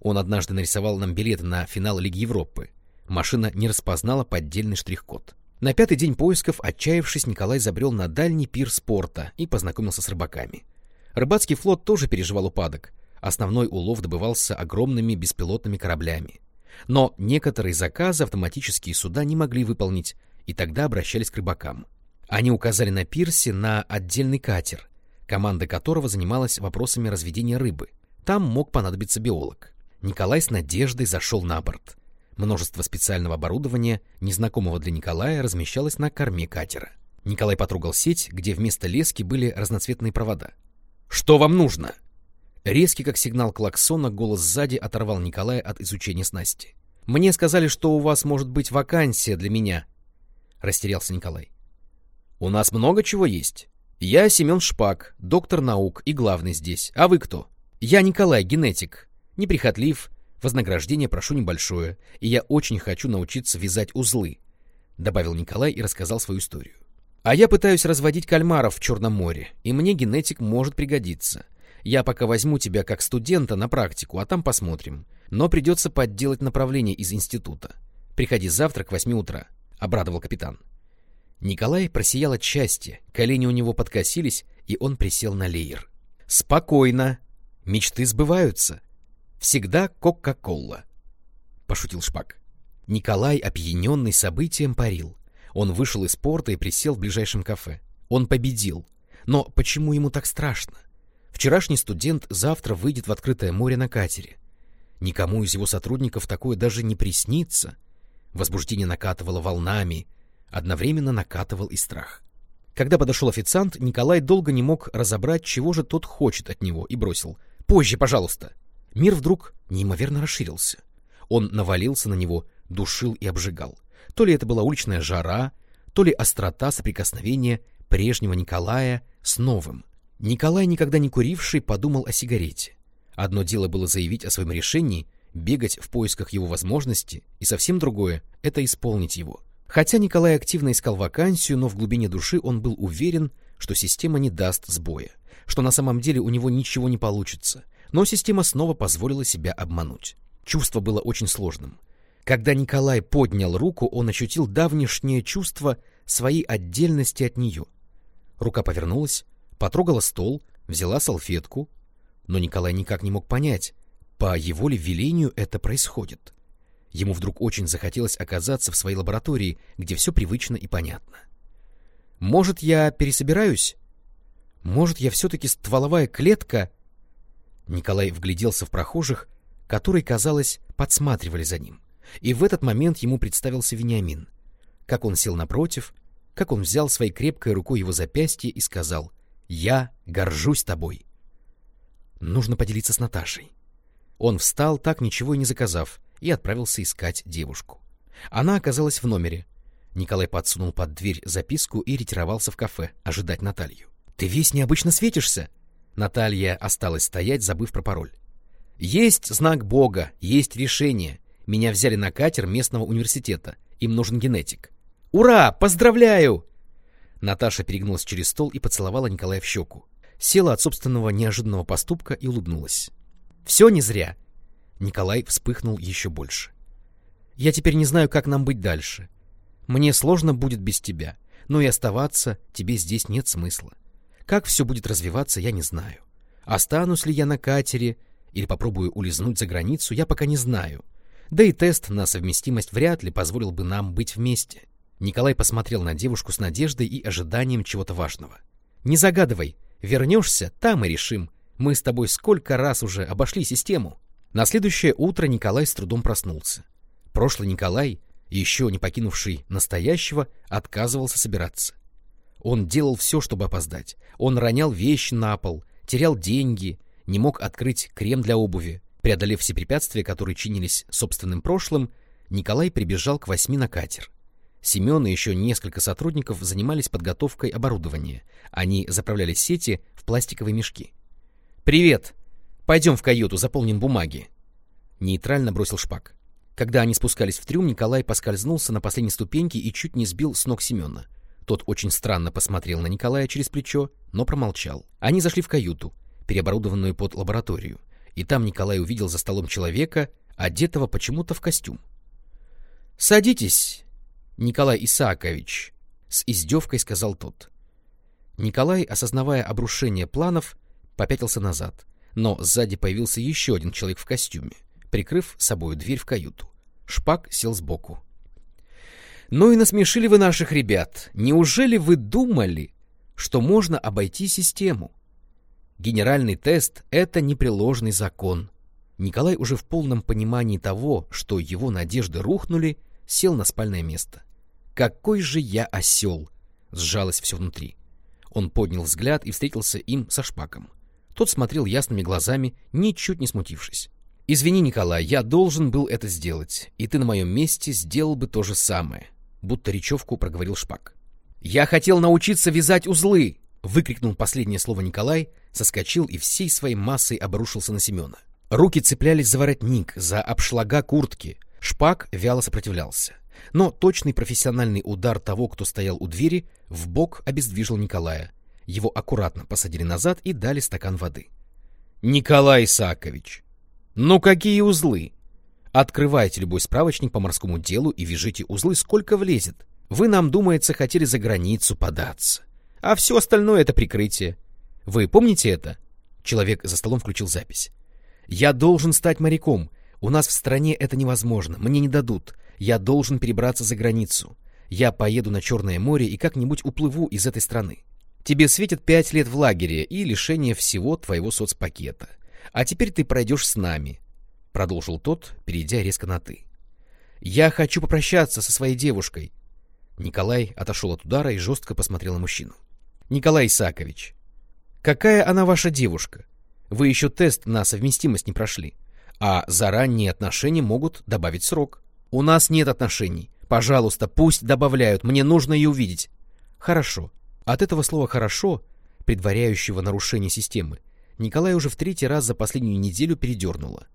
Он однажды нарисовал нам билеты на финал Лиги Европы. Машина не распознала поддельный штрих-код. На пятый день поисков, отчаявшись, Николай забрел на дальний пир спорта и познакомился с рыбаками. Рыбацкий флот тоже переживал упадок. Основной улов добывался огромными беспилотными кораблями. Но некоторые заказы автоматические суда не могли выполнить, и тогда обращались к рыбакам. Они указали на пирсе на отдельный катер, команда которого занималась вопросами разведения рыбы. Там мог понадобиться биолог. Николай с надеждой зашел на борт. Множество специального оборудования, незнакомого для Николая, размещалось на корме катера. Николай потрогал сеть, где вместо лески были разноцветные провода. «Что вам нужно?» Резкий, как сигнал клаксона, голос сзади оторвал Николая от изучения снасти. «Мне сказали, что у вас может быть вакансия для меня», — растерялся Николай. «У нас много чего есть. Я Семен Шпак, доктор наук и главный здесь. А вы кто?» «Я Николай, генетик неприхотлив, вознаграждение прошу небольшое, и я очень хочу научиться вязать узлы», — добавил Николай и рассказал свою историю. «А я пытаюсь разводить кальмаров в Черном море, и мне генетик может пригодиться. Я пока возьму тебя как студента на практику, а там посмотрим. Но придется подделать направление из института. Приходи завтра к восьми утра», — обрадовал капитан. Николай просиял от счастья, колени у него подкосились, и он присел на леер. «Спокойно. Мечты сбываются. Всегда Кока-Кола, — пошутил Шпак. Николай, опьяненный событием, парил. Он вышел из порта и присел в ближайшем кафе. Он победил. Но почему ему так страшно? Вчерашний студент завтра выйдет в открытое море на катере. Никому из его сотрудников такое даже не приснится. Возбуждение накатывало волнами, одновременно накатывал и страх. Когда подошел официант, Николай долго не мог разобрать, чего же тот хочет от него, и бросил. «Позже, пожалуйста!» Мир вдруг неимоверно расширился. Он навалился на него, душил и обжигал. То ли это была уличная жара, то ли острота соприкосновения прежнего Николая с новым. Николай, никогда не куривший, подумал о сигарете. Одно дело было заявить о своем решении, бегать в поисках его возможности, и совсем другое — это исполнить его. Хотя Николай активно искал вакансию, но в глубине души он был уверен, что система не даст сбоя, что на самом деле у него ничего не получится — но система снова позволила себя обмануть. Чувство было очень сложным. Когда Николай поднял руку, он ощутил давнишнее чувство своей отдельности от нее. Рука повернулась, потрогала стол, взяла салфетку, но Николай никак не мог понять, по его ли велению это происходит. Ему вдруг очень захотелось оказаться в своей лаборатории, где все привычно и понятно. «Может, я пересобираюсь? Может, я все-таки стволовая клетка?» Николай вгляделся в прохожих, которые, казалось, подсматривали за ним. И в этот момент ему представился Вениамин. Как он сел напротив, как он взял своей крепкой рукой его запястье и сказал «Я горжусь тобой». Нужно поделиться с Наташей. Он встал, так ничего и не заказав, и отправился искать девушку. Она оказалась в номере. Николай подсунул под дверь записку и ретировался в кафе, ожидать Наталью. «Ты весь необычно светишься!» Наталья осталась стоять, забыв про пароль. «Есть знак Бога, есть решение. Меня взяли на катер местного университета. Им нужен генетик». «Ура! Поздравляю!» Наташа перегнулась через стол и поцеловала Николая в щеку. Села от собственного неожиданного поступка и улыбнулась. «Все не зря. Николай вспыхнул еще больше. «Я теперь не знаю, как нам быть дальше. Мне сложно будет без тебя, но и оставаться тебе здесь нет смысла. Как все будет развиваться, я не знаю. Останусь ли я на катере или попробую улизнуть за границу, я пока не знаю. Да и тест на совместимость вряд ли позволил бы нам быть вместе». Николай посмотрел на девушку с надеждой и ожиданием чего-то важного. «Не загадывай. Вернешься, там и решим. Мы с тобой сколько раз уже обошли систему». На следующее утро Николай с трудом проснулся. Прошлый Николай, еще не покинувший настоящего, отказывался собираться. Он делал все, чтобы опоздать. Он ронял вещи на пол, терял деньги, не мог открыть крем для обуви. Преодолев все препятствия, которые чинились собственным прошлым, Николай прибежал к восьми на катер. Семен и еще несколько сотрудников занимались подготовкой оборудования. Они заправляли сети в пластиковые мешки. «Привет!» Пойдем в каюту, заполним бумаги. Нейтрально бросил шпак. Когда они спускались в трюм, Николай поскользнулся на последней ступеньке и чуть не сбил с ног Семена. Тот очень странно посмотрел на Николая через плечо, но промолчал. Они зашли в каюту, переоборудованную под лабораторию, и там Николай увидел за столом человека, одетого почему-то в костюм. «Садитесь, Николай Исаакович», — с издевкой сказал тот. Николай, осознавая обрушение планов, попятился назад — но сзади появился еще один человек в костюме, прикрыв собою дверь в каюту. Шпак сел сбоку. «Ну и насмешили вы наших ребят. Неужели вы думали, что можно обойти систему? Генеральный тест — это непреложный закон». Николай уже в полном понимании того, что его надежды рухнули, сел на спальное место. «Какой же я осел!» — сжалось все внутри. Он поднял взгляд и встретился им со шпаком. Тот смотрел ясными глазами, ничуть не смутившись. «Извини, Николай, я должен был это сделать, и ты на моем месте сделал бы то же самое», — будто речевку проговорил Шпак. «Я хотел научиться вязать узлы!» — выкрикнул последнее слово Николай, соскочил и всей своей массой обрушился на Семена. Руки цеплялись за воротник, за обшлага куртки. Шпак вяло сопротивлялся. Но точный профессиональный удар того, кто стоял у двери, в бок обездвижил Николая, его аккуратно посадили назад и дали стакан воды. «Николай Исаакович, ну какие узлы? Открывайте любой справочник по морскому делу и вяжите узлы, сколько влезет. Вы, нам, думается, хотели за границу податься. А все остальное — это прикрытие. Вы помните это?» Человек за столом включил запись. «Я должен стать моряком. У нас в стране это невозможно. Мне не дадут. Я должен перебраться за границу. Я поеду на Черное море и как-нибудь уплыву из этой страны. Тебе светит пять лет в лагере и лишение всего твоего соцпакета. А теперь ты пройдешь с нами, — продолжил тот, перейдя резко на «ты». Я хочу попрощаться со своей девушкой. Николай отошел от удара и жестко посмотрел на мужчину. Николай Исакович, какая она ваша девушка? Вы еще тест на совместимость не прошли, а за ранние отношения могут добавить срок. У нас нет отношений. Пожалуйста, пусть добавляют, мне нужно ее увидеть. Хорошо, от этого слова «хорошо», предваряющего нарушение системы, Николай уже в третий раз за последнюю неделю передернуло.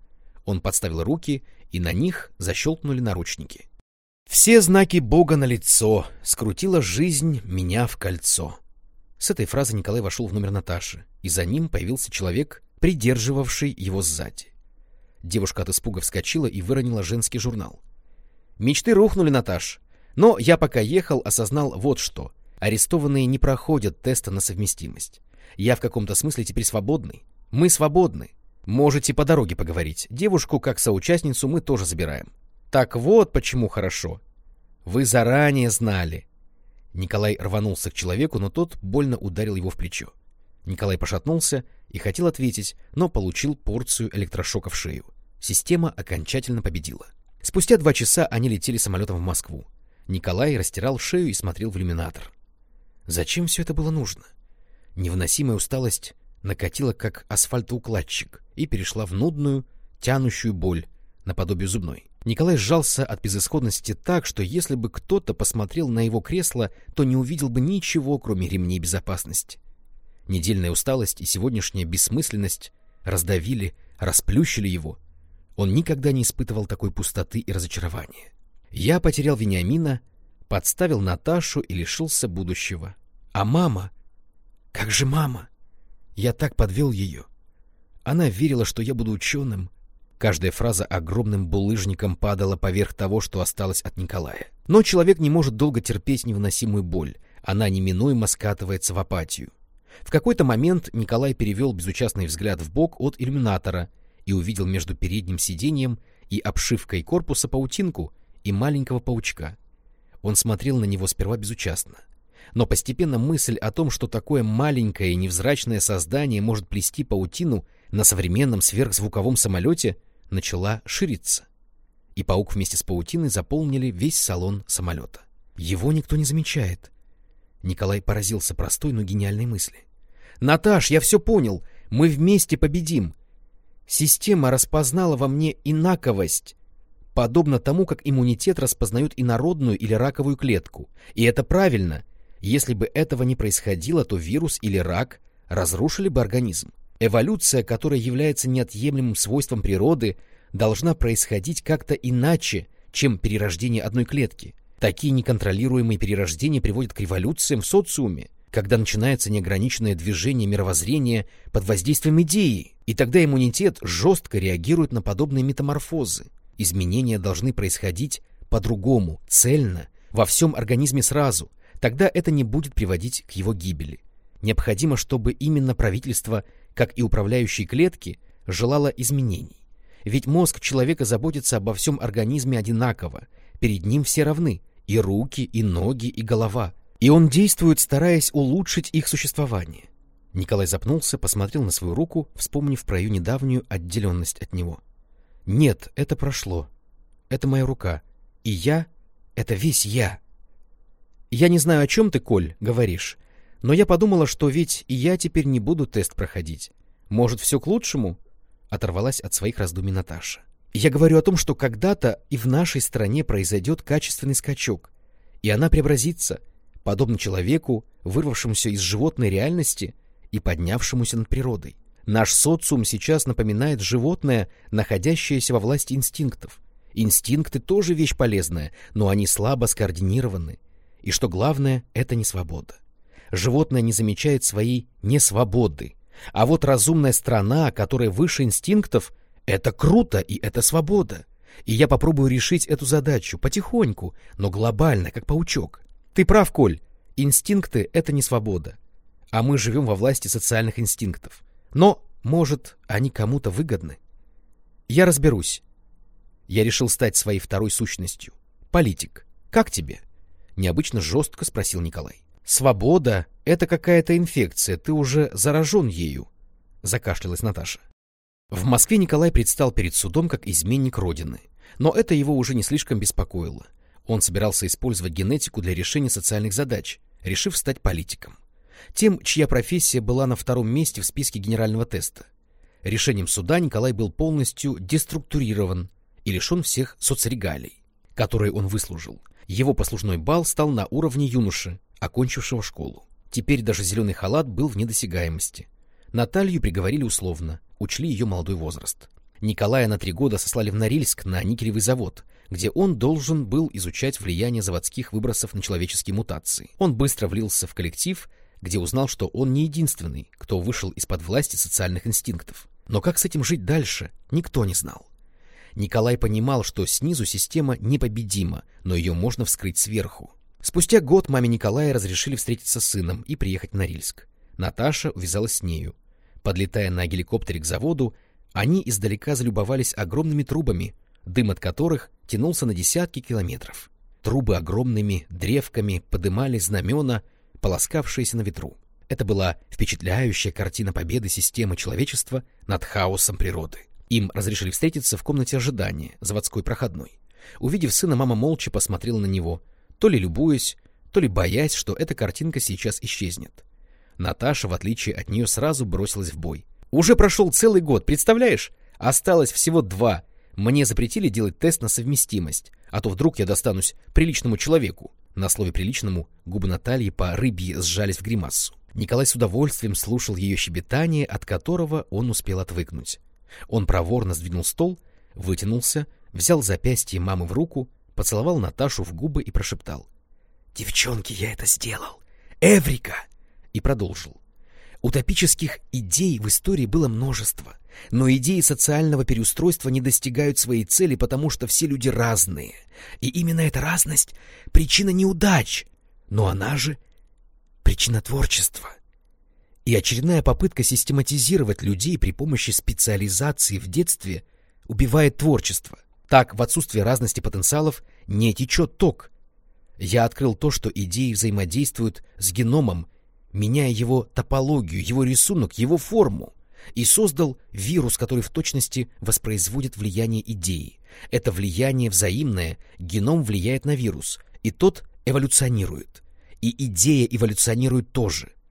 Он подставил руки, и на них защелкнули наручники. «Все знаки Бога на лицо, скрутила жизнь меня в кольцо». С этой фразы Николай вошел в номер Наташи, и за ним появился человек, придерживавший его сзади. Девушка от испуга вскочила и выронила женский журнал. Мечты рухнули, Наташ. Но я пока ехал, осознал вот что. Арестованные не проходят теста на совместимость. Я в каком-то смысле теперь свободный. Мы свободны. Можете по дороге поговорить. Девушку, как соучастницу, мы тоже забираем. Так вот почему хорошо. Вы заранее знали. Николай рванулся к человеку, но тот больно ударил его в плечо. Николай пошатнулся и хотел ответить, но получил порцию электрошока в шею. Система окончательно победила. Спустя два часа они летели самолетом в Москву. Николай растирал шею и смотрел в иллюминатор. Зачем все это было нужно? Невыносимая усталость накатила, как асфальтоукладчик, и перешла в нудную, тянущую боль, наподобие зубной. Николай сжался от безысходности так, что если бы кто-то посмотрел на его кресло, то не увидел бы ничего, кроме ремней безопасности. Недельная усталость и сегодняшняя бессмысленность раздавили, расплющили его. Он никогда не испытывал такой пустоты и разочарования. Я потерял Вениамина, подставил Наташу и лишился будущего. А мама? Как же мама? Я так подвел ее. Она верила, что я буду ученым. Каждая фраза огромным булыжником падала поверх того, что осталось от Николая. Но человек не может долго терпеть невыносимую боль. Она неминуемо скатывается в апатию. В какой-то момент Николай перевел безучастный взгляд в бок от иллюминатора и увидел между передним сиденьем и обшивкой корпуса паутинку и маленького паучка. Он смотрел на него сперва безучастно. Но постепенно мысль о том, что такое маленькое и невзрачное создание может плести паутину на современном сверхзвуковом самолете, начала шириться. И паук вместе с паутиной заполнили весь салон самолета. Его никто не замечает. Николай поразился простой, но гениальной мысли. «Наташ, я все понял. Мы вместе победим. Система распознала во мне инаковость, подобно тому, как иммунитет распознает инородную или раковую клетку. И это правильно. Если бы этого не происходило, то вирус или рак разрушили бы организм. Эволюция, которая является неотъемлемым свойством природы, должна происходить как-то иначе, чем перерождение одной клетки. Такие неконтролируемые перерождения приводят к революциям в социуме, когда начинается неограниченное движение мировоззрения под воздействием идеи, и тогда иммунитет жестко реагирует на подобные метаморфозы. Изменения должны происходить по-другому, цельно, во всем организме сразу – Тогда это не будет приводить к его гибели. Необходимо, чтобы именно правительство, как и управляющие клетки, желало изменений. Ведь мозг человека заботится обо всем организме одинаково, перед ним все равны, и руки, и ноги, и голова. И он действует, стараясь улучшить их существование. Николай запнулся, посмотрел на свою руку, вспомнив про ее недавнюю отделенность от него. «Нет, это прошло. Это моя рука. И я — это весь я». Я не знаю, о чем ты, Коль, говоришь, но я подумала, что ведь и я теперь не буду тест проходить. Может, все к лучшему? Оторвалась от своих раздумий Наташа. Я говорю о том, что когда-то и в нашей стране произойдет качественный скачок, и она преобразится, подобно человеку, вырвавшемуся из животной реальности и поднявшемуся над природой. Наш социум сейчас напоминает животное, находящееся во власти инстинктов. Инстинкты тоже вещь полезная, но они слабо скоординированы, и что главное, это не свобода. Животное не замечает своей несвободы. А вот разумная страна, которая выше инстинктов, это круто и это свобода. И я попробую решить эту задачу потихоньку, но глобально, как паучок. Ты прав, Коль, инстинкты — это не свобода. А мы живем во власти социальных инстинктов. Но, может, они кому-то выгодны. Я разберусь. Я решил стать своей второй сущностью. Политик. Как тебе? — Необычно жестко спросил Николай. «Свобода — это какая-то инфекция, ты уже заражен ею», — закашлялась Наташа. В Москве Николай предстал перед судом как изменник Родины, но это его уже не слишком беспокоило. Он собирался использовать генетику для решения социальных задач, решив стать политиком. Тем, чья профессия была на втором месте в списке генерального теста. Решением суда Николай был полностью деструктурирован и лишен всех соцрегалий, которые он выслужил. Его послужной бал стал на уровне юноши, окончившего школу. Теперь даже зеленый халат был в недосягаемости. Наталью приговорили условно, учли ее молодой возраст. Николая на три года сослали в Норильск на никелевый завод, где он должен был изучать влияние заводских выбросов на человеческие мутации. Он быстро влился в коллектив, где узнал, что он не единственный, кто вышел из-под власти социальных инстинктов. Но как с этим жить дальше, никто не знал. Николай понимал, что снизу система непобедима, но ее можно вскрыть сверху. Спустя год маме Николая разрешили встретиться с сыном и приехать в Норильск. Наташа увязалась с нею. Подлетая на геликоптере к заводу, они издалека залюбовались огромными трубами, дым от которых тянулся на десятки километров. Трубы огромными древками подымали знамена, полоскавшиеся на ветру. Это была впечатляющая картина победы системы человечества над хаосом природы. Им разрешили встретиться в комнате ожидания, заводской проходной. Увидев сына, мама молча посмотрела на него, то ли любуясь, то ли боясь, что эта картинка сейчас исчезнет. Наташа, в отличие от нее, сразу бросилась в бой. «Уже прошел целый год, представляешь? Осталось всего два. Мне запретили делать тест на совместимость, а то вдруг я достанусь приличному человеку». На слове «приличному» губы Натальи по рыбье сжались в гримассу. Николай с удовольствием слушал ее щебетание, от которого он успел отвыкнуть. Он проворно сдвинул стол, вытянулся, взял запястье мамы в руку, поцеловал Наташу в губы и прошептал. «Девчонки, я это сделал! Эврика!» И продолжил. Утопических идей в истории было множество, но идеи социального переустройства не достигают своей цели, потому что все люди разные. И именно эта разность — причина неудач, но она же — причина творчества и очередная попытка систематизировать людей при помощи специализации в детстве убивает творчество. Так, в отсутствие разности потенциалов не течет ток. Я открыл то, что идеи взаимодействуют с геномом, меняя его топологию, его рисунок, его форму, и создал вирус, который в точности воспроизводит влияние идеи. Это влияние взаимное, геном влияет на вирус, и тот эволюционирует. И идея эволюционирует тоже –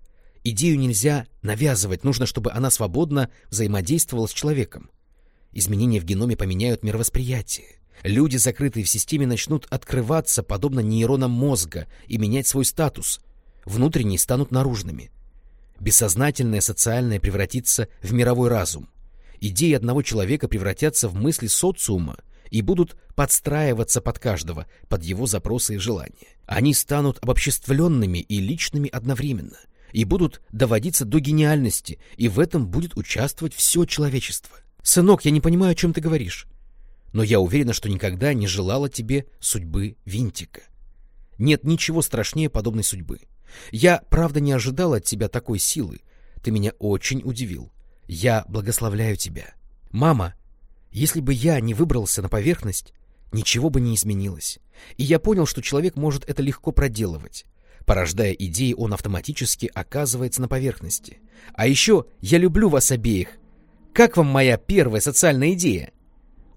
Идею нельзя навязывать, нужно, чтобы она свободно взаимодействовала с человеком. Изменения в геноме поменяют мировосприятие. Люди, закрытые в системе, начнут открываться, подобно нейронам мозга, и менять свой статус. Внутренние станут наружными. Бессознательное социальное превратится в мировой разум. Идеи одного человека превратятся в мысли социума и будут подстраиваться под каждого, под его запросы и желания. Они станут обобществленными и личными одновременно – и будут доводиться до гениальности, и в этом будет участвовать все человечество. Сынок, я не понимаю, о чем ты говоришь. Но я уверена, что никогда не желала тебе судьбы Винтика. Нет ничего страшнее подобной судьбы. Я, правда, не ожидала от тебя такой силы. Ты меня очень удивил. Я благословляю тебя. Мама, если бы я не выбрался на поверхность, ничего бы не изменилось. И я понял, что человек может это легко проделывать. Порождая идеи, он автоматически оказывается на поверхности. А еще я люблю вас обеих. Как вам моя первая социальная идея?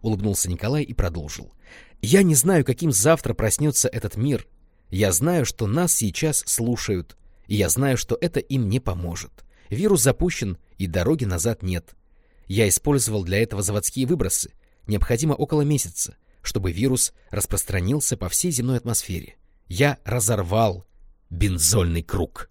Улыбнулся Николай и продолжил. Я не знаю, каким завтра проснется этот мир. Я знаю, что нас сейчас слушают. И я знаю, что это им не поможет. Вирус запущен, и дороги назад нет. Я использовал для этого заводские выбросы. Необходимо около месяца, чтобы вирус распространился по всей земной атмосфере. Я разорвал бензольный круг.